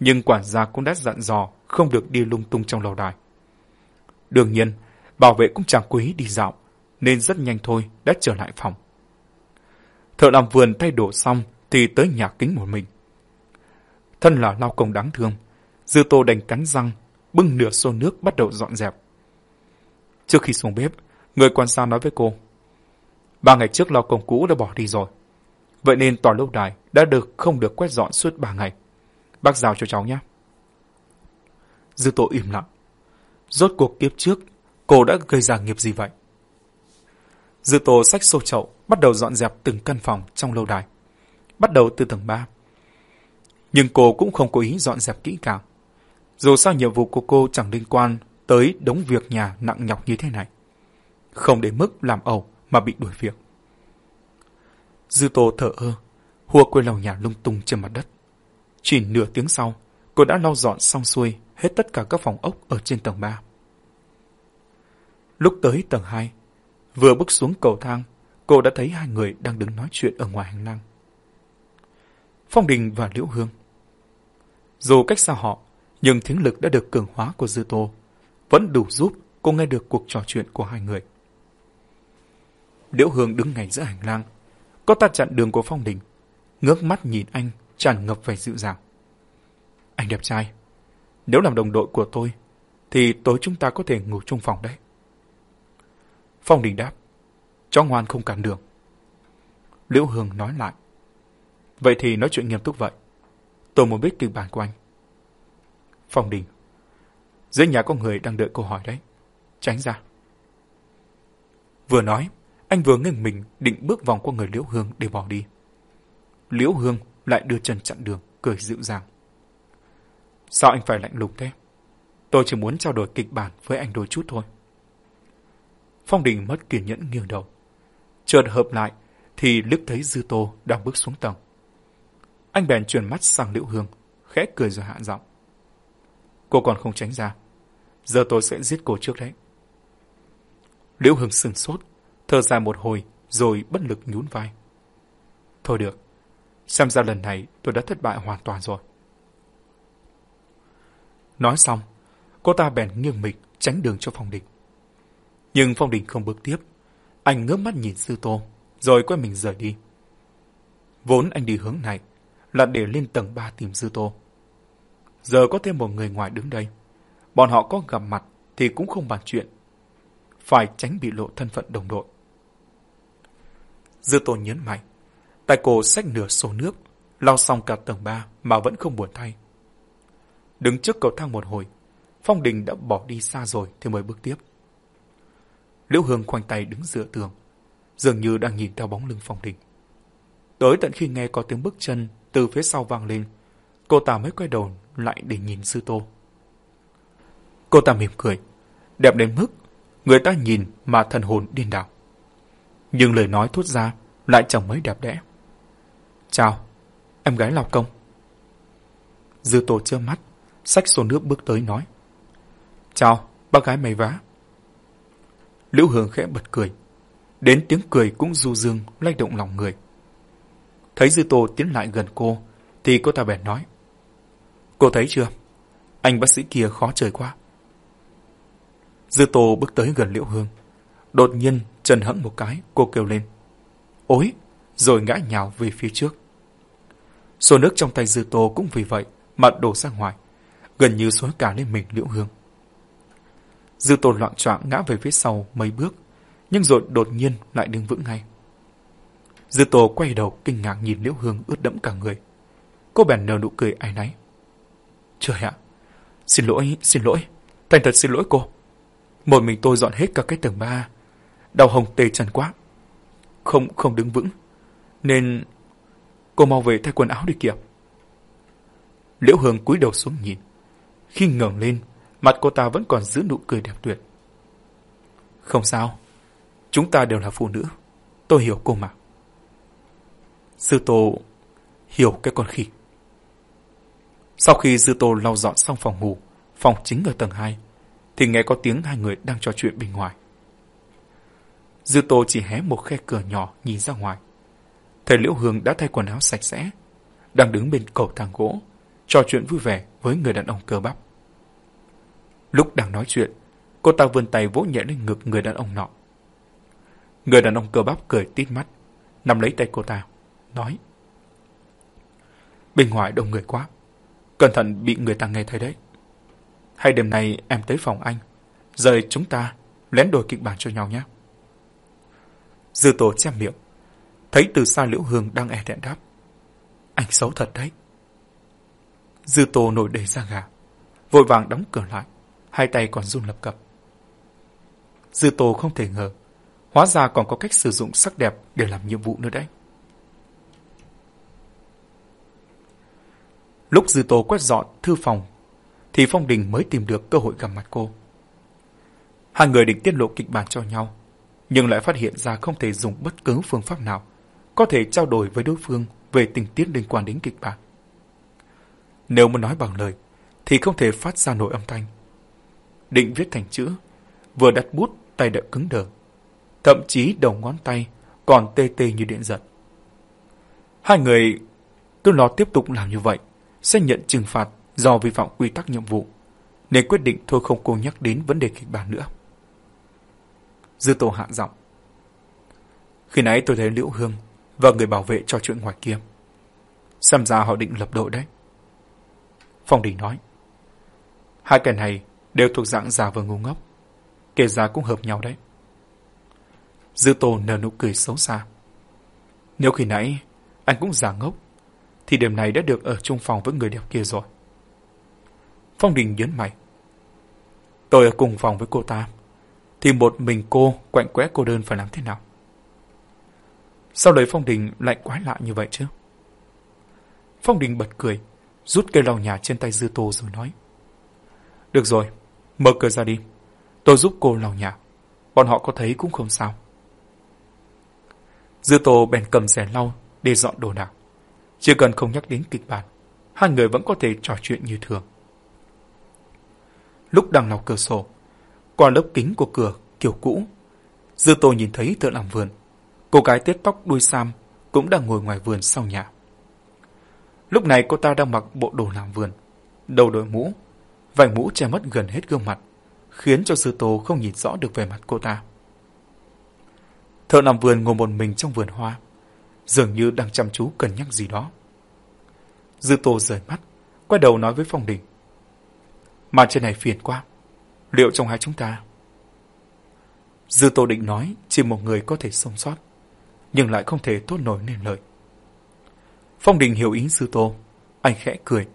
Nhưng quản gia cũng đã dặn dò không được đi lung tung trong lâu đài. Đương nhiên, bảo vệ cũng chẳng quý đi dạo, nên rất nhanh thôi đã trở lại phòng. Thợ làm vườn thay đổ xong thì tới nhà kính một mình. Thân là lao công đáng thương, Dư Tô đành cắn răng, bưng nửa xô nước bắt đầu dọn dẹp. Trước khi xuống bếp, người quan gia nói với cô. Ba ngày trước lao công cũ đã bỏ đi rồi. Vậy nên tòa lâu đài đã được không được quét dọn suốt ba ngày. Bác giao cho cháu nhé. Dư Tô im lặng. Rốt cuộc kiếp trước, cô đã gây ra nghiệp gì vậy? Dư Tô xách xô chậu, bắt đầu dọn dẹp từng căn phòng trong lâu đài. Bắt đầu từ tầng 3. Nhưng cô cũng không cố ý dọn dẹp kỹ càng. Dù sao nhiệm vụ của cô chẳng liên quan tới đống việc nhà nặng nhọc như thế này. Không đến mức làm ẩu mà bị đuổi việc. Dư Tô thở ơ, hùa quê lòng nhà lung tung trên mặt đất. Chỉ nửa tiếng sau, cô đã lau dọn xong xuôi hết tất cả các phòng ốc ở trên tầng 3. Lúc tới tầng 2, vừa bước xuống cầu thang, cô đã thấy hai người đang đứng nói chuyện ở ngoài hành lang. Phong Đình và Liễu Hương. Dù cách xa họ, nhưng thính lực đã được cường hóa của Dư Tô, vẫn đủ giúp cô nghe được cuộc trò chuyện của hai người. Liễu Hương đứng ngay giữa hành lang, có ta chặn đường của Phong Đình, ngước mắt nhìn anh tràn ngập vẻ dịu dàng. Anh đẹp trai, nếu làm đồng đội của tôi, thì tối chúng ta có thể ngủ chung phòng đấy. Phong Đình đáp, cho ngoan không cản đường. Liễu Hương nói lại, vậy thì nói chuyện nghiêm túc vậy. Tôi muốn biết kịch bản của anh. Phong Đình, dưới nhà có người đang đợi câu hỏi đấy. Tránh ra. Vừa nói, anh vừa ngừng mình định bước vòng qua người Liễu Hương để bỏ đi. Liễu Hương lại đưa chân chặn đường, cười dịu dàng. Sao anh phải lạnh lùng thế? Tôi chỉ muốn trao đổi kịch bản với anh đôi chút thôi. Phong Đình mất kiên nhẫn nghiêng đầu. Chợt hợp lại, thì liếc thấy Dư Tô đang bước xuống tầng. Anh bèn chuyển mắt sang Liễu Hương, khẽ cười rồi hạ giọng. Cô còn không tránh ra. Giờ tôi sẽ giết cô trước đấy. Liễu Hương sừng sốt, thở dài một hồi, rồi bất lực nhún vai. Thôi được, xem ra lần này tôi đã thất bại hoàn toàn rồi. Nói xong, cô ta bèn nghiêng mình tránh đường cho Phong Đình. Nhưng Phong Đình không bước tiếp. Anh ngước mắt nhìn Sư Tô, rồi quay mình rời đi. Vốn anh đi hướng này là để lên tầng 3 tìm Sư Tô. Giờ có thêm một người ngoài đứng đây. Bọn họ có gặp mặt thì cũng không bàn chuyện. Phải tránh bị lộ thân phận đồng đội. Dư Tô nhấn mạnh. Tại cô xách nửa số nước, lau xong cả tầng 3 mà vẫn không buồn thay. Đứng trước cầu thang một hồi, Phong Đình đã bỏ đi xa rồi thì mới bước tiếp. Liễu Hương khoanh tay đứng dựa tường, dường như đang nhìn theo bóng lưng Phong Đình. Tới tận khi nghe có tiếng bước chân từ phía sau vang lên, cô ta mới quay đầu lại để nhìn Sư Tô. Cô ta mỉm cười, đẹp đến mức người ta nhìn mà thần hồn điên đảo. Nhưng lời nói thốt ra lại chẳng mấy đẹp đẽ. Chào, em gái Lào Công. Dư Tô chưa mắt, xách xô nước bước tới nói. Chào, bác gái mày vá. Liễu Hương khẽ bật cười. Đến tiếng cười cũng du dương, lay động lòng người. Thấy Dư Tô tiến lại gần cô, thì cô ta bèn nói. Cô thấy chưa? Anh bác sĩ kia khó chơi quá. Dư Tô bước tới gần Liễu Hương. Đột nhiên, chân hẫng một cái, cô kêu lên. Ôi! Rồi ngã nhào về phía trước. Số nước trong tay Dư Tô cũng vì vậy mà đổ ra ngoài, gần như xối cả lên mình Liễu Hương. Dư Tô loạn choạng ngã về phía sau mấy bước, nhưng rồi đột nhiên lại đứng vững ngay. Dư Tô quay đầu kinh ngạc nhìn Liễu Hương ướt đẫm cả người. Cô bèn nở nụ cười ai náy. Trời ạ, xin lỗi, xin lỗi, thành thật xin lỗi cô. Một mình tôi dọn hết cả cái tầng ba, đau hồng tê chân quá. Không, không đứng vững, nên cô mau về thay quần áo đi kìa. Liễu Hương cúi đầu xuống nhìn. Khi ngẩng lên, mặt cô ta vẫn còn giữ nụ cười đẹp tuyệt. Không sao. Chúng ta đều là phụ nữ. Tôi hiểu cô mà. Sư Tô hiểu cái con khỉ. Sau khi Dư Tô lau dọn xong phòng ngủ, phòng chính ở tầng 2, thì nghe có tiếng hai người đang trò chuyện bên ngoài. Dư Tô chỉ hé một khe cửa nhỏ nhìn ra ngoài. Thầy Liễu Hương đã thay quần áo sạch sẽ, đang đứng bên cầu thang gỗ, trò chuyện vui vẻ với người đàn ông cơ bắp. Lúc đang nói chuyện, cô ta vươn tay vỗ nhẹ lên ngực người đàn ông nọ. Người đàn ông cơ bắp cười tít mắt, nắm lấy tay cô ta, nói. Bên ngoài đông người quá, cẩn thận bị người ta nghe thấy đấy. Hay đêm nay em tới phòng anh, rời chúng ta lén đổi kịch bản cho nhau nhé. Dư tổ che miệng, thấy từ xa Liễu Hương đang e đẹn đáp. Anh xấu thật đấy. Dư tô nổi đầy ra gà, vội vàng đóng cửa lại, hai tay còn run lập cập. Dư tô không thể ngờ, hóa ra còn có cách sử dụng sắc đẹp để làm nhiệm vụ nữa đấy. Lúc Dư Tô quét dọn thư phòng, thì Phong Đình mới tìm được cơ hội gặp mặt cô. Hai người định tiết lộ kịch bản cho nhau, nhưng lại phát hiện ra không thể dùng bất cứ phương pháp nào có thể trao đổi với đối phương về tình tiết liên quan đến kịch bản. Nếu muốn nói bằng lời, thì không thể phát ra nổi âm thanh. Định viết thành chữ, vừa đặt bút tay đã cứng đờ. Thậm chí đầu ngón tay còn tê tê như điện giật. Hai người cứ lo tiếp tục làm như vậy, sẽ nhận trừng phạt do vi phạm quy tắc nhiệm vụ, nên quyết định thôi không cô nhắc đến vấn đề kịch bản nữa. Dư Tô hạ giọng. Khi nãy tôi thấy Liễu Hương và người bảo vệ trò chuyện ngoài kia. Xem ra họ định lập đội đấy. Phong Đình nói. Hai kẻ này đều thuộc dạng già và ngu ngốc. Kể ra cũng hợp nhau đấy. Dư Tô nở nụ cười xấu xa. Nếu khi nãy anh cũng giả ngốc, thì đêm này đã được ở chung phòng với người đẹp kia rồi. Phong Đình nhấn mày. Tôi ở cùng phòng với cô ta, thì một mình cô quạnh quẽ cô đơn phải làm thế nào? Sao đấy Phong Đình lại quái lạ như vậy chứ? Phong Đình bật cười, rút cây lau nhà trên tay Dư Tô rồi nói. Được rồi, mở cửa ra đi. Tôi giúp cô lau nhà. Bọn họ có thấy cũng không sao. Dư Tô bèn cầm rẻ lau để dọn đồ đạc. Chỉ cần không nhắc đến kịch bản, hai người vẫn có thể trò chuyện như thường. Lúc đang lau cửa sổ, qua lớp kính của cửa kiểu cũ, Dư Tô nhìn thấy thợ làm vườn. Cô gái tết tóc đuôi sam cũng đang ngồi ngoài vườn sau nhà. Lúc này cô ta đang mặc bộ đồ làm vườn, đầu đội mũ, vành mũ che mất gần hết gương mặt, khiến cho Dư Tô không nhìn rõ được vẻ mặt cô ta. Thợ làm vườn ngồi một mình trong vườn hoa, dường như đang chăm chú cân nhắc gì đó. Dư Tô rời mắt, quay đầu nói với Phong Đình. Màn trên này phiền quá, liệu trong hai chúng ta... Dư Tô định nói chỉ một người có thể sống sót, nhưng lại không thể tốt nổi nên lời. Phong Đình hiểu ý Dư Tô, anh khẽ cười,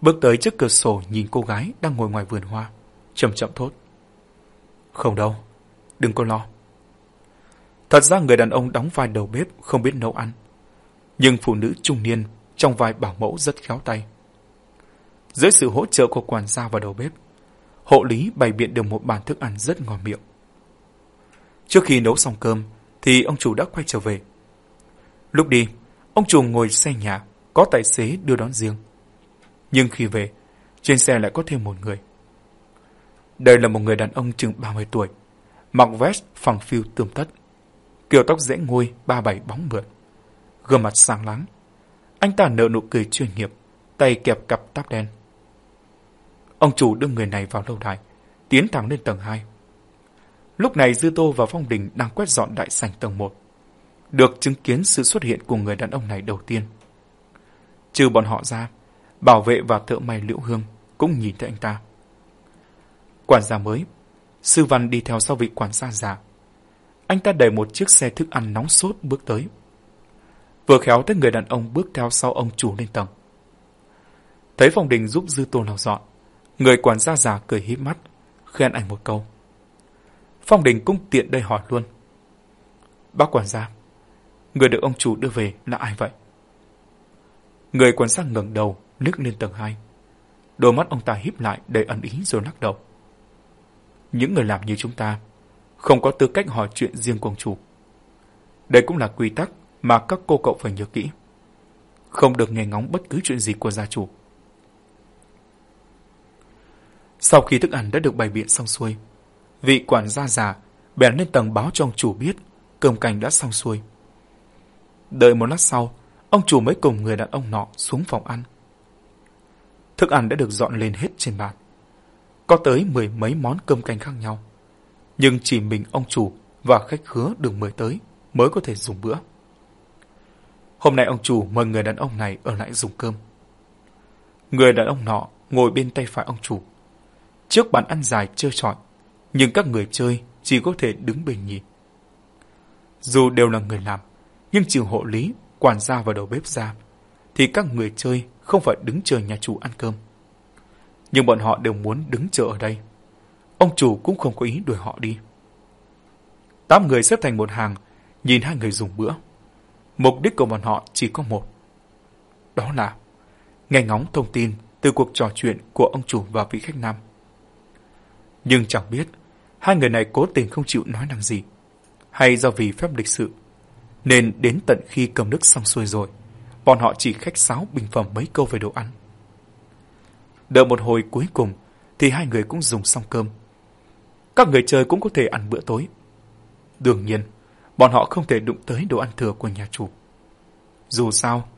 bước tới trước cửa sổ nhìn cô gái đang ngồi ngoài vườn hoa, chậm chậm thốt. Không đâu, đừng có lo. Thật ra người đàn ông đóng vai đầu bếp không biết nấu ăn. Nhưng phụ nữ trung niên trong vai bảo mẫu rất khéo tay. Dưới sự hỗ trợ của quản gia và đầu bếp, hộ lý bày biện được một bàn thức ăn rất ngon miệng. Trước khi nấu xong cơm, thì ông chủ đã quay trở về. Lúc đi, ông chủ ngồi xe nhà, có tài xế đưa đón riêng. Nhưng khi về, trên xe lại có thêm một người. Đây là một người đàn ông chừng 30 tuổi, mặc vest phẳng phiu tươm tất kiểu tóc dễ ngôi, ba bảy bóng mượt. Gương mặt sáng láng. Anh ta nở nụ cười chuyên nghiệp, tay kẹp cặp tóc đen. Ông chủ đưa người này vào lâu đài, tiến thẳng lên tầng 2. Lúc này Dư Tô và Phong Đình đang quét dọn đại sảnh tầng 1. Được chứng kiến sự xuất hiện của người đàn ông này đầu tiên. Trừ bọn họ ra, bảo vệ và thợ may Liễu Hương cũng nhìn thấy anh ta. Quản gia mới, Sư Văn đi theo sau vị quản gia già, anh ta đẩy một chiếc xe thức ăn nóng sốt bước tới. Vừa khéo tới người đàn ông bước theo sau ông chủ lên tầng. Thấy phòng đình giúp Dư Tô lau dọn, người quản gia già cười híp mắt, khen anh một câu. Phong đình cũng tiện đây hỏi luôn. Bác quản gia, người được ông chủ đưa về là ai vậy? Người quản gia ngẩng đầu, liếc lên tầng hai, Đôi mắt ông ta híp lại đầy ẩn ý rồi lắc đầu. Những người làm như chúng ta không có tư cách hỏi chuyện riêng của ông chủ. Đây cũng là quy tắc mà các cô cậu phải nhớ kỹ. Không được nghe ngóng bất cứ chuyện gì của gia chủ. Sau khi thức ăn đã được bày biện xong xuôi, vị quản gia già bèn lên tầng báo cho ông chủ biết cơm canh đã xong xuôi. Đợi một lát sau, ông chủ mới cùng người đàn ông nọ xuống phòng ăn. Thức ăn đã được dọn lên hết trên bàn. Có tới mười mấy món cơm canh khác nhau. Nhưng chỉ mình ông chủ và khách khứa được mời tới mới có thể dùng bữa. Hôm nay ông chủ mời người đàn ông này ở lại dùng cơm. Người đàn ông nọ ngồi bên tay phải ông chủ. Trước bàn ăn dài trơ trọi, nhưng các người chơi chỉ có thể đứng bên nhìn. Dù đều là người làm, nhưng trừ hộ lý, quản gia và đầu bếp ra, thì các người chơi không phải đứng chờ nhà chủ ăn cơm. Nhưng bọn họ đều muốn đứng chờ ở đây. Ông chủ cũng không có ý đuổi họ đi. Tám người xếp thành một hàng, nhìn hai người dùng bữa. Mục đích của bọn họ chỉ có một. Đó là nghe ngóng thông tin từ cuộc trò chuyện của ông chủ và vị khách nam. Nhưng chẳng biết, hai người này cố tình không chịu nói năng gì, hay do vì phép lịch sự, nên đến tận khi cầm nước xong xuôi rồi, bọn họ chỉ khách sáo bình phẩm mấy câu về đồ ăn. Đợi một hồi cuối cùng, thì hai người cũng dùng xong cơm. Các người chơi cũng có thể ăn bữa tối. Đương nhiên, bọn họ không thể đụng tới đồ ăn thừa của nhà chủ. Dù sao,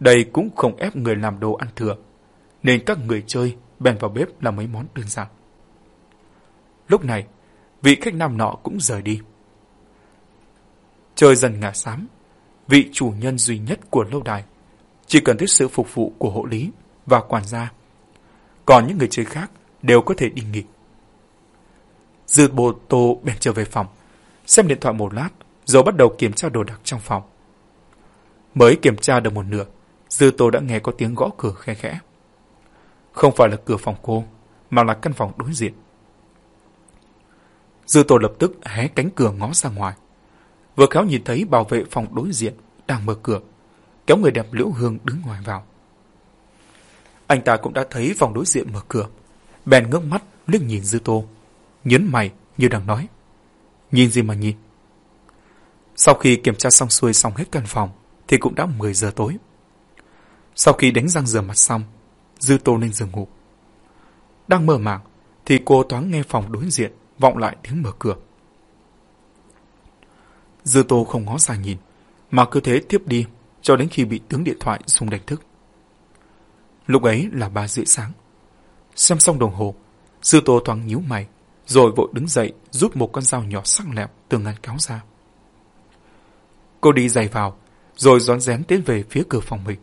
đây cũng không ép người làm đồ ăn thừa, nên các người chơi bèn vào bếp làm mấy món đơn giản. Lúc này, vị khách nam nọ cũng rời đi. Trời dần ngả xám, vị chủ nhân duy nhất của lâu đài chỉ cần tới sự phục vụ của hộ lý và quản gia. Còn những người chơi khác đều có thể đi nghỉ. Dư bồ tô bèn trở về phòng, xem điện thoại một lát, rồi bắt đầu kiểm tra đồ đạc trong phòng. Mới kiểm tra được một nửa, Dư Tô đã nghe có tiếng gõ cửa khe khẽ. Không phải là cửa phòng cô, mà là căn phòng đối diện. Dư Tô lập tức hé cánh cửa ngó ra ngoài. Vừa khéo nhìn thấy bảo vệ phòng đối diện đang mở cửa, kéo người đẹp Liễu Hương đứng ngoài vào. Anh ta cũng đã thấy phòng đối diện mở cửa, bèn ngước mắt liếc nhìn Dư Tô, nhấn mày như đang nói. Nhìn gì mà nhìn? Sau khi kiểm tra xong xuôi xong hết căn phòng, thì cũng đã 10 giờ tối. Sau khi đánh răng rửa mặt xong, Dư Tô lên giường ngủ. Đang mơ màng, thì cô thoáng nghe phòng đối diện vọng lại tiếng mở cửa. Dư Tô không ngó ra nhìn, mà cứ thế tiếp đi cho đến khi bị tiếng điện thoại rung đánh thức. Lúc ấy là ba rưỡi sáng. Xem xong đồng hồ, Dư Tô thoáng nhíu mày, rồi vội đứng dậy rút một con dao nhỏ sắc lẹm từ ngăn cáo ra. Cô đi giày vào, rồi rón rén tiến về phía cửa phòng mình.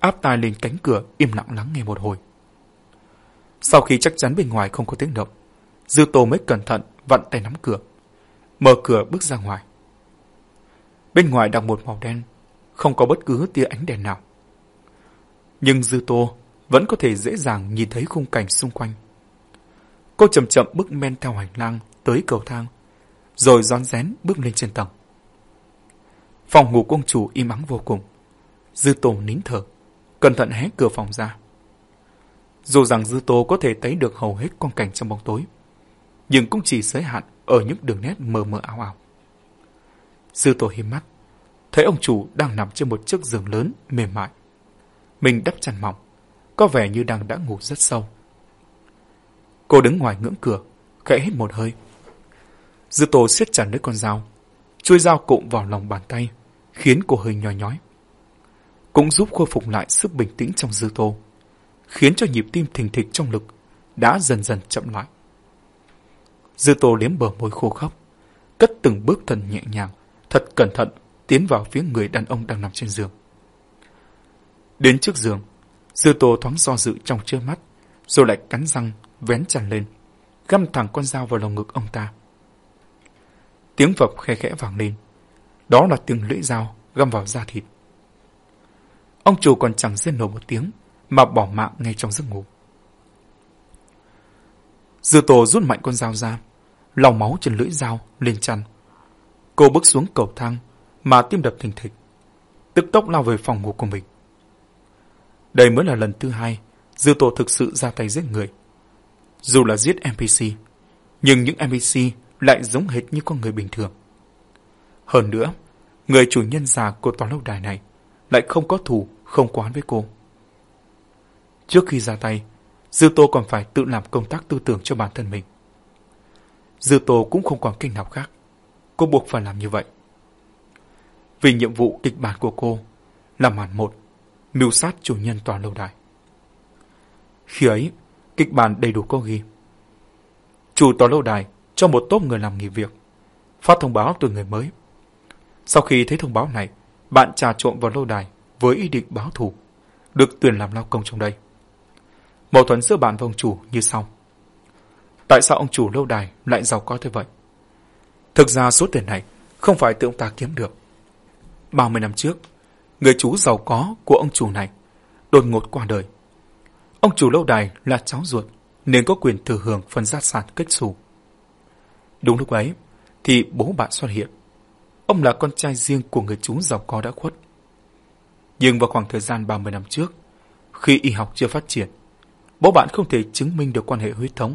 Áp tai lên cánh cửa im lặng lắng nghe một hồi. Sau khi chắc chắn bên ngoài không có tiếng động, Dư Tô mới cẩn thận vặn tay nắm cửa. Mở cửa bước ra ngoài. Bên ngoài đặt một màu đen, không có bất cứ tia ánh đèn nào. Nhưng Dư Tô vẫn có thể dễ dàng nhìn thấy khung cảnh xung quanh. Cô chậm chậm bước men theo hành lang tới cầu thang, rồi rón rén bước lên trên tầng. Phòng ngủ công chủ im ắng vô cùng. Dư Tô nín thở, cẩn thận hé cửa phòng ra. Dù rằng Dư Tô có thể thấy được hầu hết con cảnh trong bóng tối, nhưng cũng chỉ giới hạn ở những đường nét mờ mờ ảo ảo. Dư tổ hiếm mắt, thấy ông chủ đang nằm trên một chiếc giường lớn mềm mại. Mình đắp chăn mỏng, có vẻ như đang đã ngủ rất sâu. Cô đứng ngoài ngưỡng cửa, khẽ hít một hơi. Dư tổ siết chặt lấy con dao, chui dao cụm vào lòng bàn tay, khiến cô hơi nhói nhói. Cũng giúp khôi phục lại sức bình tĩnh trong Dư Tô, khiến cho nhịp tim thình thịch trong lực đã dần dần chậm lại. Dư Tô liếm bờ môi khô khóc, cất từng bước thân nhẹ nhàng, thật cẩn thận tiến vào phía người đàn ông đang nằm trên giường. Đến trước giường, Dư Tô thoáng do dự trong chưa mắt, rồi lại cắn răng, vén chăn lên, găm thẳng con dao vào lồng ngực ông ta. Tiếng vập khe khẽ vang lên. Đó là tiếng lưỡi dao găm vào da thịt. Ông chủ còn chẳng rên nổi một tiếng, mà bỏ mạng ngay trong giấc ngủ. Dư tổ rút mạnh con dao ra, lòng máu trên lưỡi dao lên chăn. Cô bước xuống cầu thang, mà tim đập thình thịch, tức tốc lao về phòng ngủ của mình. Đây mới là lần thứ hai Dư Tổ thực sự ra tay giết người. Dù là giết NPC, nhưng những NPC lại giống hệt như con người bình thường. Hơn nữa, người chủ nhân già của tòa lâu đài này lại không có thù, không quán với cô. Trước khi ra tay, Dư Tô còn phải tự làm công tác tư tưởng cho bản thân mình. Dư Tô cũng không còn cách nào khác. Cô buộc phải làm như vậy. Vì nhiệm vụ kịch bản của cô là màn một, mưu sát chủ nhân tòa lâu đài. Khi ấy, kịch bản đầy đủ có ghi. Chủ tòa lâu đài cho một tốp người làm nghỉ việc, phát thông báo từ người mới. Sau khi thấy thông báo này, bạn trà trộn vào lâu đài với ý định báo thù, được tuyển làm lao công trong đây. Mâu thuẫn giữa bạn và ông chủ như sau. Tại sao ông chủ lâu đài lại giàu có thế vậy? Thực ra số tiền này không phải tự ông ta kiếm được. 30 năm trước, người chú giàu có của ông chủ này đột ngột qua đời. Ông chủ lâu đài là cháu ruột nên có quyền thừa hưởng phần gia sản kết xù. Đúng lúc ấy thì bố bạn xuất hiện. Ông là con trai riêng của người chú giàu có đã khuất. Nhưng vào khoảng thời gian 30 năm trước, khi y học chưa phát triển, bố bạn không thể chứng minh được quan hệ huyết thống.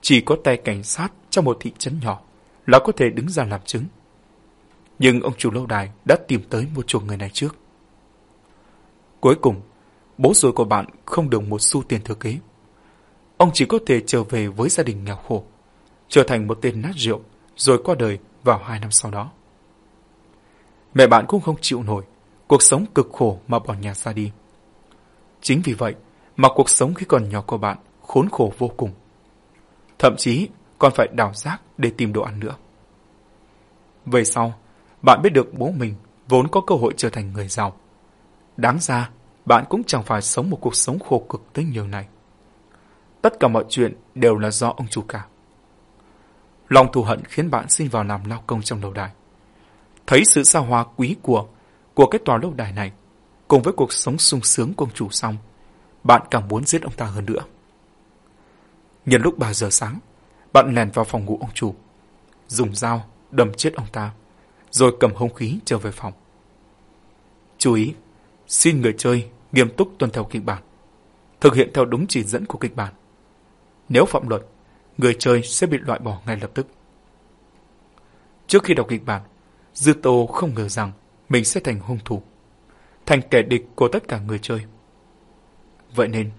Chỉ có tay cảnh sát trong một thị trấn nhỏ là có thể đứng ra làm chứng. Nhưng ông chủ lâu đài đã tìm tới một chuộc người này trước. Cuối cùng, bố ruột của bạn không được một xu tiền thừa kế. Ông chỉ có thể trở về với gia đình nghèo khổ, trở thành một tên nát rượu, rồi qua đời vào hai năm sau đó. Mẹ bạn cũng không chịu nổi cuộc sống cực khổ mà bỏ nhà ra đi. Chính vì vậy mà cuộc sống khi còn nhỏ của bạn khốn khổ vô cùng. Thậm chí còn phải đào rác để tìm đồ ăn nữa. Về sau, bạn biết được bố mình vốn có cơ hội trở thành người giàu. Đáng ra, bạn cũng chẳng phải sống một cuộc sống khổ cực tới nhường này. Tất cả mọi chuyện đều là do ông chủ cả. Lòng thù hận khiến bạn xin vào làm lao công trong lâu đài. Thấy sự xa hoa quý của của cái tòa lâu đài này, cùng với cuộc sống sung sướng của ông chủ xong, bạn càng muốn giết ông ta hơn nữa. Nhân lúc 3 giờ sáng, bạn lèn vào phòng ngủ ông chủ, dùng dao đâm chết ông ta, rồi cầm hung khí trở về phòng. Chú ý, xin người chơi nghiêm túc tuân theo kịch bản, thực hiện theo đúng chỉ dẫn của kịch bản. Nếu phạm luật, người chơi sẽ bị loại bỏ ngay lập tức. Trước khi đọc kịch bản, Dư Tô không ngờ rằng mình sẽ thành hung thủ, thành kẻ địch của tất cả người chơi. Vậy nên,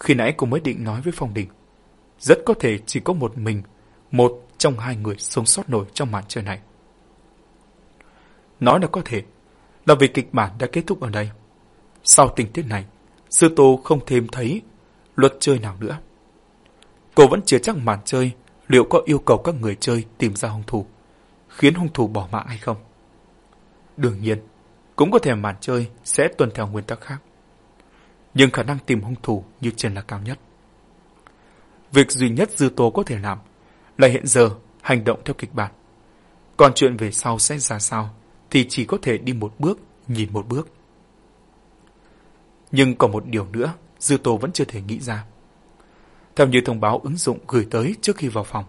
khi nãy cô mới định nói với Phong Đình, rất có thể chỉ có một mình, một trong hai người sống sót nổi trong màn chơi này. Nói là có thể, là vì kịch bản đã kết thúc ở đây. Sau tình tiết này, Sư Tô không thêm thấy luật chơi nào nữa. Cô vẫn chưa chắc màn chơi liệu có yêu cầu các người chơi tìm ra hung thủ, khiến hung thủ bỏ mạng hay không. Đương nhiên, cũng có thể màn chơi sẽ tuân theo nguyên tắc khác. Nhưng khả năng tìm hung thủ như trên là cao nhất. Việc duy nhất Dư Tố có thể làm là hiện giờ hành động theo kịch bản. Còn chuyện về sau sẽ ra sao thì chỉ có thể đi một bước, nhìn một bước. Nhưng còn một điều nữa Dư Tô vẫn chưa thể nghĩ ra. Theo như thông báo ứng dụng gửi tới trước khi vào phòng,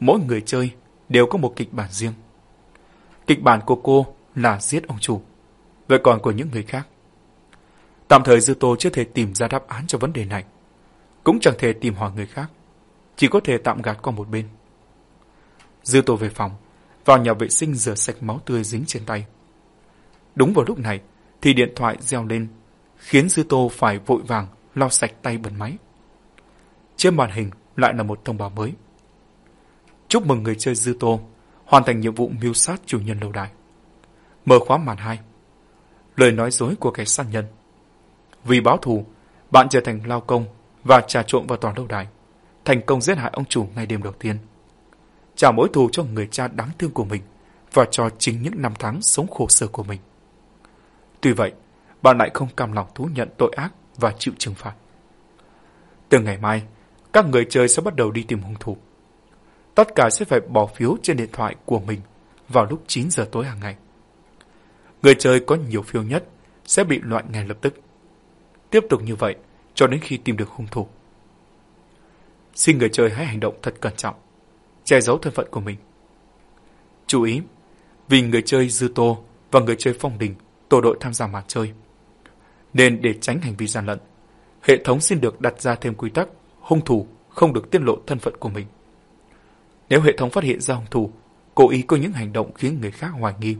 mỗi người chơi đều có một kịch bản riêng. Kịch bản của cô là giết ông chủ, vậy còn của những người khác. Tạm thời Dư Tô chưa thể tìm ra đáp án cho vấn đề này, cũng chẳng thể tìm hỏi người khác, chỉ có thể tạm gạt qua một bên. Dư Tô về phòng, vào nhà vệ sinh rửa sạch máu tươi dính trên tay. Đúng vào lúc này thì điện thoại reo lên, khiến Dư Tô phải vội vàng lau sạch tay bẩn máy. Trên màn hình lại là một thông báo mới. Chúc mừng người chơi Dư Tô hoàn thành nhiệm vụ mưu sát chủ nhân lâu đài. Mở khóa màn 2. Lời nói dối của kẻ sát nhân. Vì báo thù, bạn trở thành lao công và trà trộn vào tòa lâu đài, thành công giết hại ông chủ ngay đêm đầu tiên. Trả mối thù cho người cha đáng thương của mình và cho chính những năm tháng sống khổ sở của mình. Tuy vậy, bạn lại không cam lòng thú nhận tội ác và chịu trừng phạt. Từ ngày mai, các người chơi sẽ bắt đầu đi tìm hung thủ. Tất cả sẽ phải bỏ phiếu trên điện thoại của mình vào lúc 9 giờ tối hàng ngày. Người chơi có nhiều phiếu nhất sẽ bị loại ngay lập tức. Tiếp tục như vậy cho đến khi tìm được hung thủ. Xin người chơi hãy hành động thật cẩn trọng, che giấu thân phận của mình. Chú ý, vì người chơi Dư Tô và người chơi Phong Đình tổ đội tham gia màn chơi. Nên để tránh hành vi gian lận, hệ thống xin được đặt ra thêm quy tắc hung thủ không được tiết lộ thân phận của mình. Nếu hệ thống phát hiện ra hung thủ, cố ý có những hành động khiến người khác hoài nghi,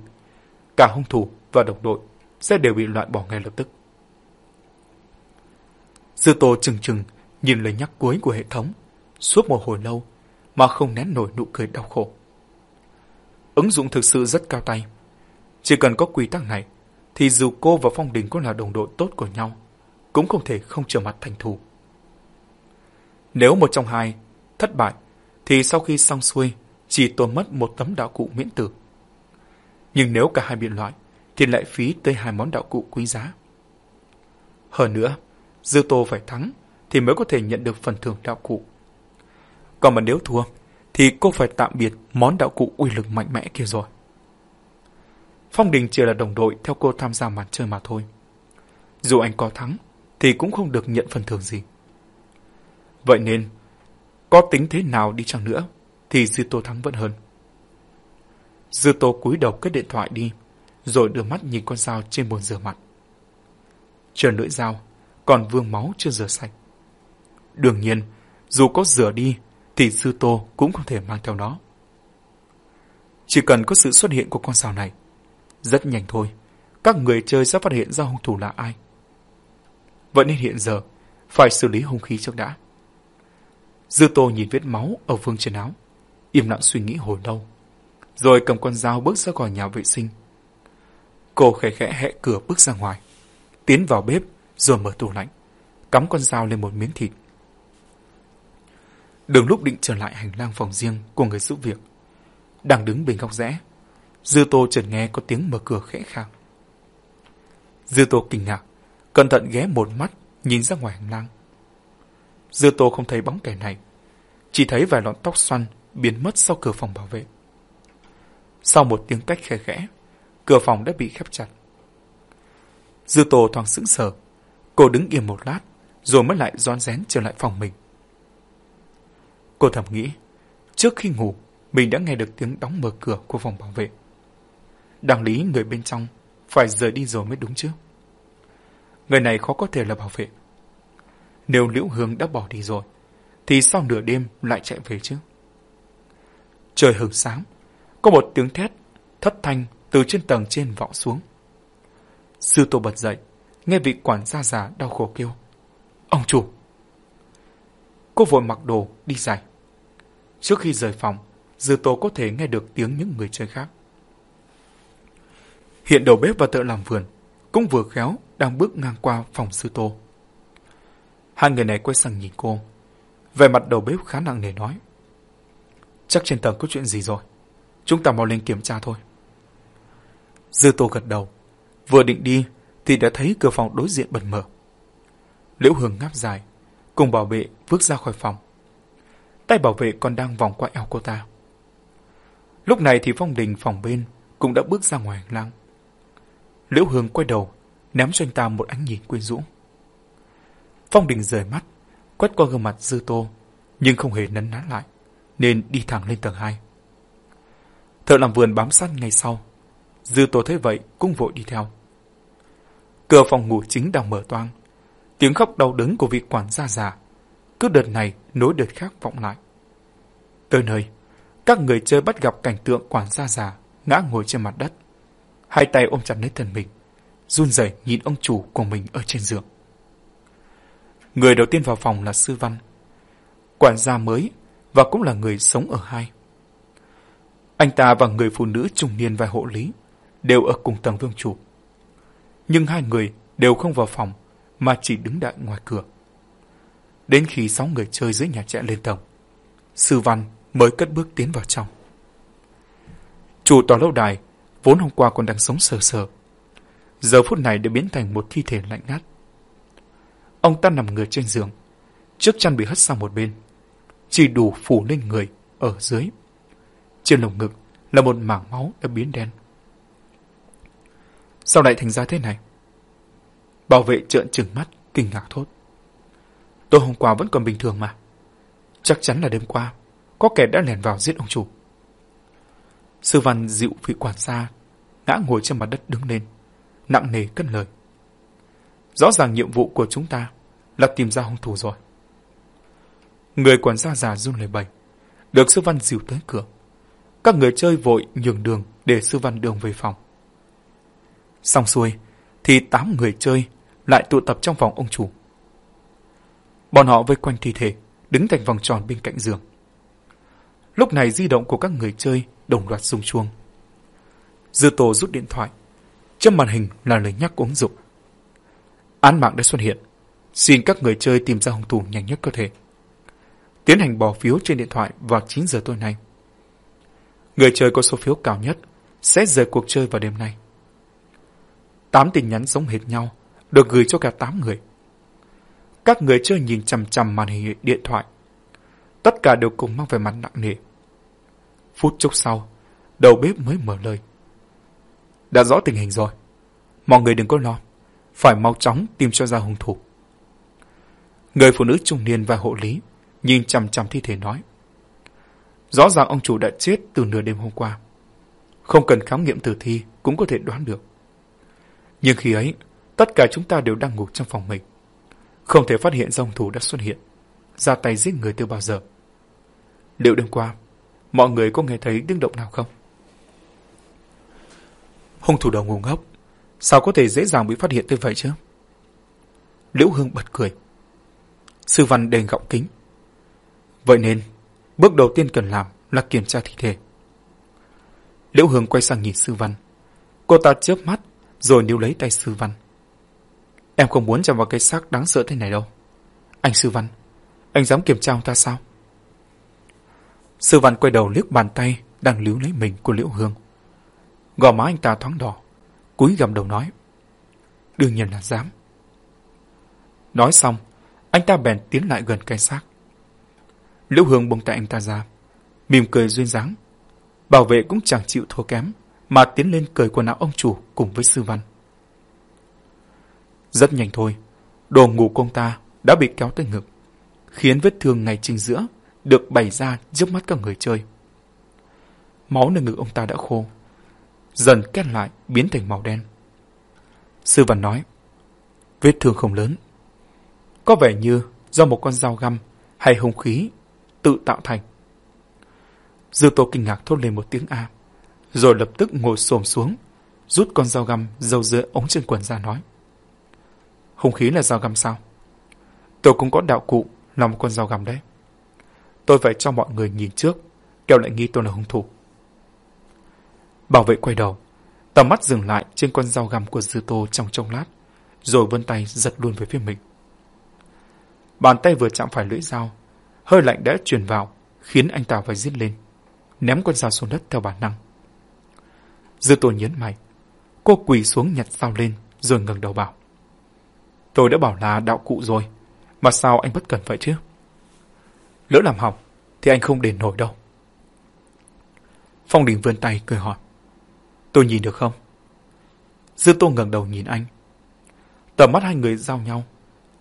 cả hung thủ và đồng đội sẽ đều bị loại bỏ ngay lập tức. Dư Tô chừng chừng nhìn lời nhắc cuối của hệ thống, suốt một hồi lâu mà không nén nổi nụ cười đau khổ. Ứng dụng thực sự rất cao tay. Chỉ cần có quy tắc này, thì dù cô và Phong Đình có là đồng đội tốt của nhau, cũng không thể không trở mặt thành thù. Nếu một trong hai thất bại, thì sau khi xong xuôi, chỉ tốn mất một tấm đạo cụ miễn tử. Nhưng nếu cả hai bị loại, thì lại phí tới hai món đạo cụ quý giá. Hơn nữa, Dư Tô phải thắng thì mới có thể nhận được phần thưởng đạo cụ. Còn mà nếu thua, thì cô phải tạm biệt món đạo cụ uy lực mạnh mẽ kia rồi. Phong Đình chỉ là đồng đội theo cô tham gia màn chơi mà thôi. Dù anh có thắng, thì cũng không được nhận phần thưởng gì. Vậy nên, có tính thế nào đi chăng nữa, thì Dư Tô thắng vẫn hơn. Dư Tô cúi đầu cất điện thoại đi, rồi đưa mắt nhìn con dao trên bồn rửa mặt. Chờ lưỡi dao, còn vương máu chưa rửa sạch. Đương nhiên, dù có rửa đi, thì sư Tô cũng không thể mang theo nó. Chỉ cần có sự xuất hiện của con sào này, rất nhanh thôi, các người chơi sẽ phát hiện ra hung thủ là ai. Vậy nên hiện giờ, phải xử lý hung khí trước đã. Dư Tô nhìn vết máu ở vương trên áo, im lặng suy nghĩ hồi lâu, rồi cầm con dao bước ra khỏi nhà vệ sinh. Cô khẽ khẽ hẹ cửa bước ra ngoài, tiến vào bếp rồi mở tủ lạnh, cắm con dao lên một miếng thịt. Đường lúc định trở lại hành lang phòng riêng của người giúp việc, đang đứng bên góc rẽ, Dư Tô chợt nghe có tiếng mở cửa khẽ khàng. Dư Tô kinh ngạc, cẩn thận ghé một mắt nhìn ra ngoài hành lang. Dư Tô không thấy bóng kẻ này, chỉ thấy vài lọn tóc xoăn biến mất sau cửa phòng bảo vệ. Sau một tiếng cách khẽ khẽ, cửa phòng đã bị khép chặt. Dư Tô thoáng sững sờ, cô đứng yên một lát, rồi mới lại rón rén trở lại phòng mình. Cô thầm nghĩ, trước khi ngủ, mình đã nghe được tiếng đóng mở cửa của phòng bảo vệ. Đáng lý người bên trong phải rời đi rồi mới đúng chứ. Người này khó có thể là bảo vệ. Nếu Liễu Hương đã bỏ đi rồi, thì sau nửa đêm lại chạy về chứ? Trời hừng sáng, có một tiếng thét thất thanh từ trên tầng trên vọng xuống. Sư tổ bật dậy, nghe vị quản gia già đau khổ kêu. Ông chủ! Cô vội mặc đồ, đi giải. Trước khi rời phòng, Dư Tô có thể nghe được tiếng những người chơi khác. Hiện đầu bếp và thợ làm vườn cũng vừa khéo đang bước ngang qua phòng Sư Tô. Hai người này quay sang nhìn cô. Về mặt đầu bếp khá nặng nề nói. Chắc trên tầng có chuyện gì rồi. Chúng ta mau lên kiểm tra thôi. Dư Tô gật đầu. Vừa định đi thì đã thấy cửa phòng đối diện bật mở. Liễu Hương ngáp dài, cùng bảo vệ bước ra khỏi phòng. Tay bảo vệ còn đang vòng qua eo cô ta. Lúc này thì Phong Đình phòng bên cũng đã bước ra ngoài hành lang. Liễu Hương quay đầu, ném cho anh ta một ánh nhìn quyến rũ. Phong Đình rời mắt, quét qua gương mặt dư tô, nhưng không hề nấn ná lại, nên đi thẳng lên tầng 2. Thợ làm vườn bám sát ngay sau. Dư tô thấy vậy cũng vội đi theo. Cửa phòng ngủ chính đang mở toang. Tiếng khóc đau đớn của vị quản gia già. Cứ đợt này nối đợt khác vọng lại. Tới nơi, các người chơi bắt gặp cảnh tượng quản gia già ngã ngồi trên mặt đất. Hai tay ôm chặt lấy thân mình, run rẩy nhìn ông chủ của mình ở trên giường. Người đầu tiên vào phòng là Sư Văn, quản gia mới và cũng là người sống ở hai. Anh ta và người phụ nữ trung niên và hộ lý đều ở cùng tầng vương chủ. Nhưng hai người đều không vào phòng mà chỉ đứng đợi ngoài cửa. Đến khi sáu người chơi dưới nhà chạy lên tầng, Sư Văn mới cất bước tiến vào trong. Chủ tòa lâu đài, vốn hôm qua còn đang sống sờ sờ, giờ phút này đã biến thành một thi thể lạnh ngắt. Ông ta nằm ngửa trên giường, chiếc chăn bị hất sang một bên, chỉ đủ phủ lên người ở dưới. Trên lồng ngực là một mảng máu đã biến đen. Sao lại thành ra thế này? Bảo vệ trợn trừng mắt, kinh ngạc thốt. Tôi hôm qua vẫn còn bình thường mà. Chắc chắn là đêm qua, có kẻ đã lèn vào giết ông chủ. Sư văn dịu vị quản gia, ngã ngồi trên mặt đất đứng lên, nặng nề cất lời. Rõ ràng nhiệm vụ của chúng ta là tìm ra hung thủ rồi. Người quản gia già run lời bẩy, được Sư Văn dìu tới cửa. Các người chơi vội nhường đường để Sư Văn đường về phòng. Xong xuôi, thì tám người chơi lại tụ tập trong phòng ông chủ. Bọn họ vây quanh thi thể, đứng thành vòng tròn bên cạnh giường. Lúc này di động của các người chơi đồng loạt rung chuông. Dư Tô rút điện thoại. Trên màn hình là lời nhắc của ứng dụng. Án mạng đã xuất hiện. Xin các người chơi tìm ra hung thủ nhanh nhất có thể. Tiến hành bỏ phiếu trên điện thoại vào 9 giờ tối nay. Người chơi có số phiếu cao nhất sẽ rời cuộc chơi vào đêm nay. Tám tin nhắn giống hệt nhau được gửi cho cả tám người. Các người chơi nhìn chằm chằm màn hình điện thoại. Tất cả đều cùng mang về mặt nặng nề. Phút chốc sau, đầu bếp mới mở lời. Đã rõ tình hình rồi. Mọi người đừng có lo. Phải mau chóng tìm cho ra hung thủ. Người phụ nữ trung niên và hộ lý nhìn chằm chằm thi thể nói. Rõ ràng ông chủ đã chết từ nửa đêm hôm qua. Không cần khám nghiệm tử thi cũng có thể đoán được. Nhưng khi ấy, tất cả chúng ta đều đang ngủ trong phòng mình. Không thể phát hiện ra hung thủ đã xuất hiện, ra tay giết người từ bao giờ. Liệu đêm qua, mọi người có nghe thấy tiếng động nào không? Hung thủ đầu ngu ngốc, sao có thể dễ dàng bị phát hiện như vậy chứ? Liễu Hương bật cười. Sư Văn đền gọng kính. Vậy nên, bước đầu tiên cần làm là kiểm tra thi thể. Liễu Hương quay sang nhìn Sư Văn. Cô ta chớp mắt, rồi níu lấy tay Sư Văn. Em không muốn chạm vào cái xác đáng sợ thế này đâu. Anh Sư Văn, anh dám kiểm tra ông ta sao? Sư Văn quay đầu liếc bàn tay đang líu lấy mình của Liễu Hương. Gò má anh ta thoáng đỏ, cúi gầm đầu nói. Đương nhiên là dám. Nói xong, anh ta bèn tiến lại gần cái xác. Liễu Hương buông tay anh ta ra, mỉm cười duyên dáng. Bảo vệ cũng chẳng chịu thua kém, mà tiến lên cởi quần áo ông chủ cùng với sư văn. Rất nhanh thôi, đồ ngủ của ông ta đã bị kéo tới ngực, khiến vết thương ngay chính giữa được bày ra trước mắt các người chơi. Máu nơi ngực ông ta đã khô, dần kết lại biến thành màu đen. Sư văn nói, vết thương không lớn. Có vẻ như do một con dao găm hay hung khí tự tạo thành. Dư Tô kinh ngạc thốt lên một tiếng A, rồi lập tức ngồi xổm xuống, rút con dao găm dâu dưới ống chân quần ra nói. Hung khí là dao găm sao? Tôi cũng có đạo cụ là một con dao găm đấy. Tôi phải cho mọi người nhìn trước, kêu lại nghi tôi là hung thủ. Bảo vệ quay đầu, tầm mắt dừng lại trên con dao găm của Dư Tô trong trong lát, rồi vươn tay giật luôn về phía mình. Bàn tay vừa chạm phải lưỡi dao, hơi lạnh đã truyền vào, khiến anh ta phải giết lên, ném con dao xuống đất theo bản năng. Dư Tô nhấn mày, cô quỳ xuống nhặt dao lên, rồi ngẩng đầu bảo. Tôi đã bảo là đạo cụ rồi, mà sao anh bất cần vậy chứ? Lỡ làm hỏng, thì anh không đền nổi đâu. Phong Đình vươn tay cười hỏi. Tôi nhìn được không? Dư Tô ngẩng đầu nhìn anh. Tầm mắt hai người giao nhau.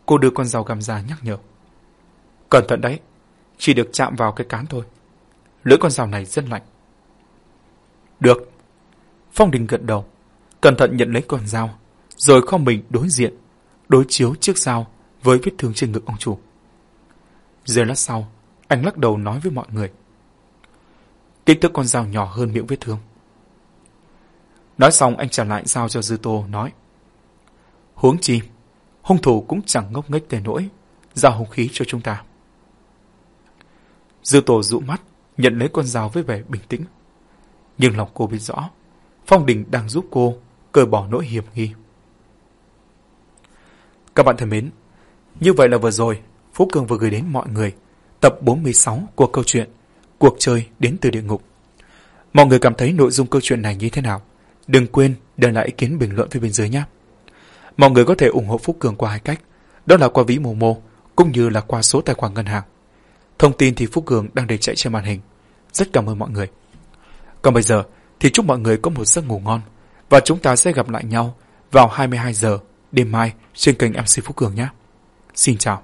Cô đưa con dao găm ra nhắc nhở. Cẩn thận đấy, chỉ được chạm vào cái cán thôi. Lưỡi con dao này rất lạnh. Được. Phong Đình gật đầu, cẩn thận nhận lấy con dao, rồi kho mình đối diện, đối chiếu chiếc dao với vết thương trên ngực ông chủ. Giờ lát sau, anh lắc đầu nói với mọi người. Kích thước con dao nhỏ hơn miệng vết thương. Nói xong anh trả lại dao cho Dư Tô, nói. Huống chi, hung thủ cũng chẳng ngốc nghếch tới nỗi, giao hung khí cho chúng ta. Dư Tô dụ mắt, nhận lấy con dao với vẻ bình tĩnh. Nhưng lòng cô biết rõ, Phong Đình đang giúp cô cởi bỏ nỗi hiểm nghi. Các bạn thân mến, như vậy là vừa rồi, Phú Cường vừa gửi đến mọi người tập 46 của câu chuyện Cuộc chơi đến từ địa ngục. Mọi người cảm thấy nội dung câu chuyện này như thế nào? Đừng quên để lại ý kiến bình luận phía bên dưới nhé. Mọi người có thể ủng hộ Phúc Cường qua hai cách, đó là qua ví Momo cũng như là qua số tài khoản ngân hàng. Thông tin thì Phúc Cường đang để chạy trên màn hình. Rất cảm ơn mọi người. Còn bây giờ thì chúc mọi người có một giấc ngủ ngon và chúng ta sẽ gặp lại nhau vào 22 giờ đêm mai trên kênh MC Phúc Cường nhé. Xin chào.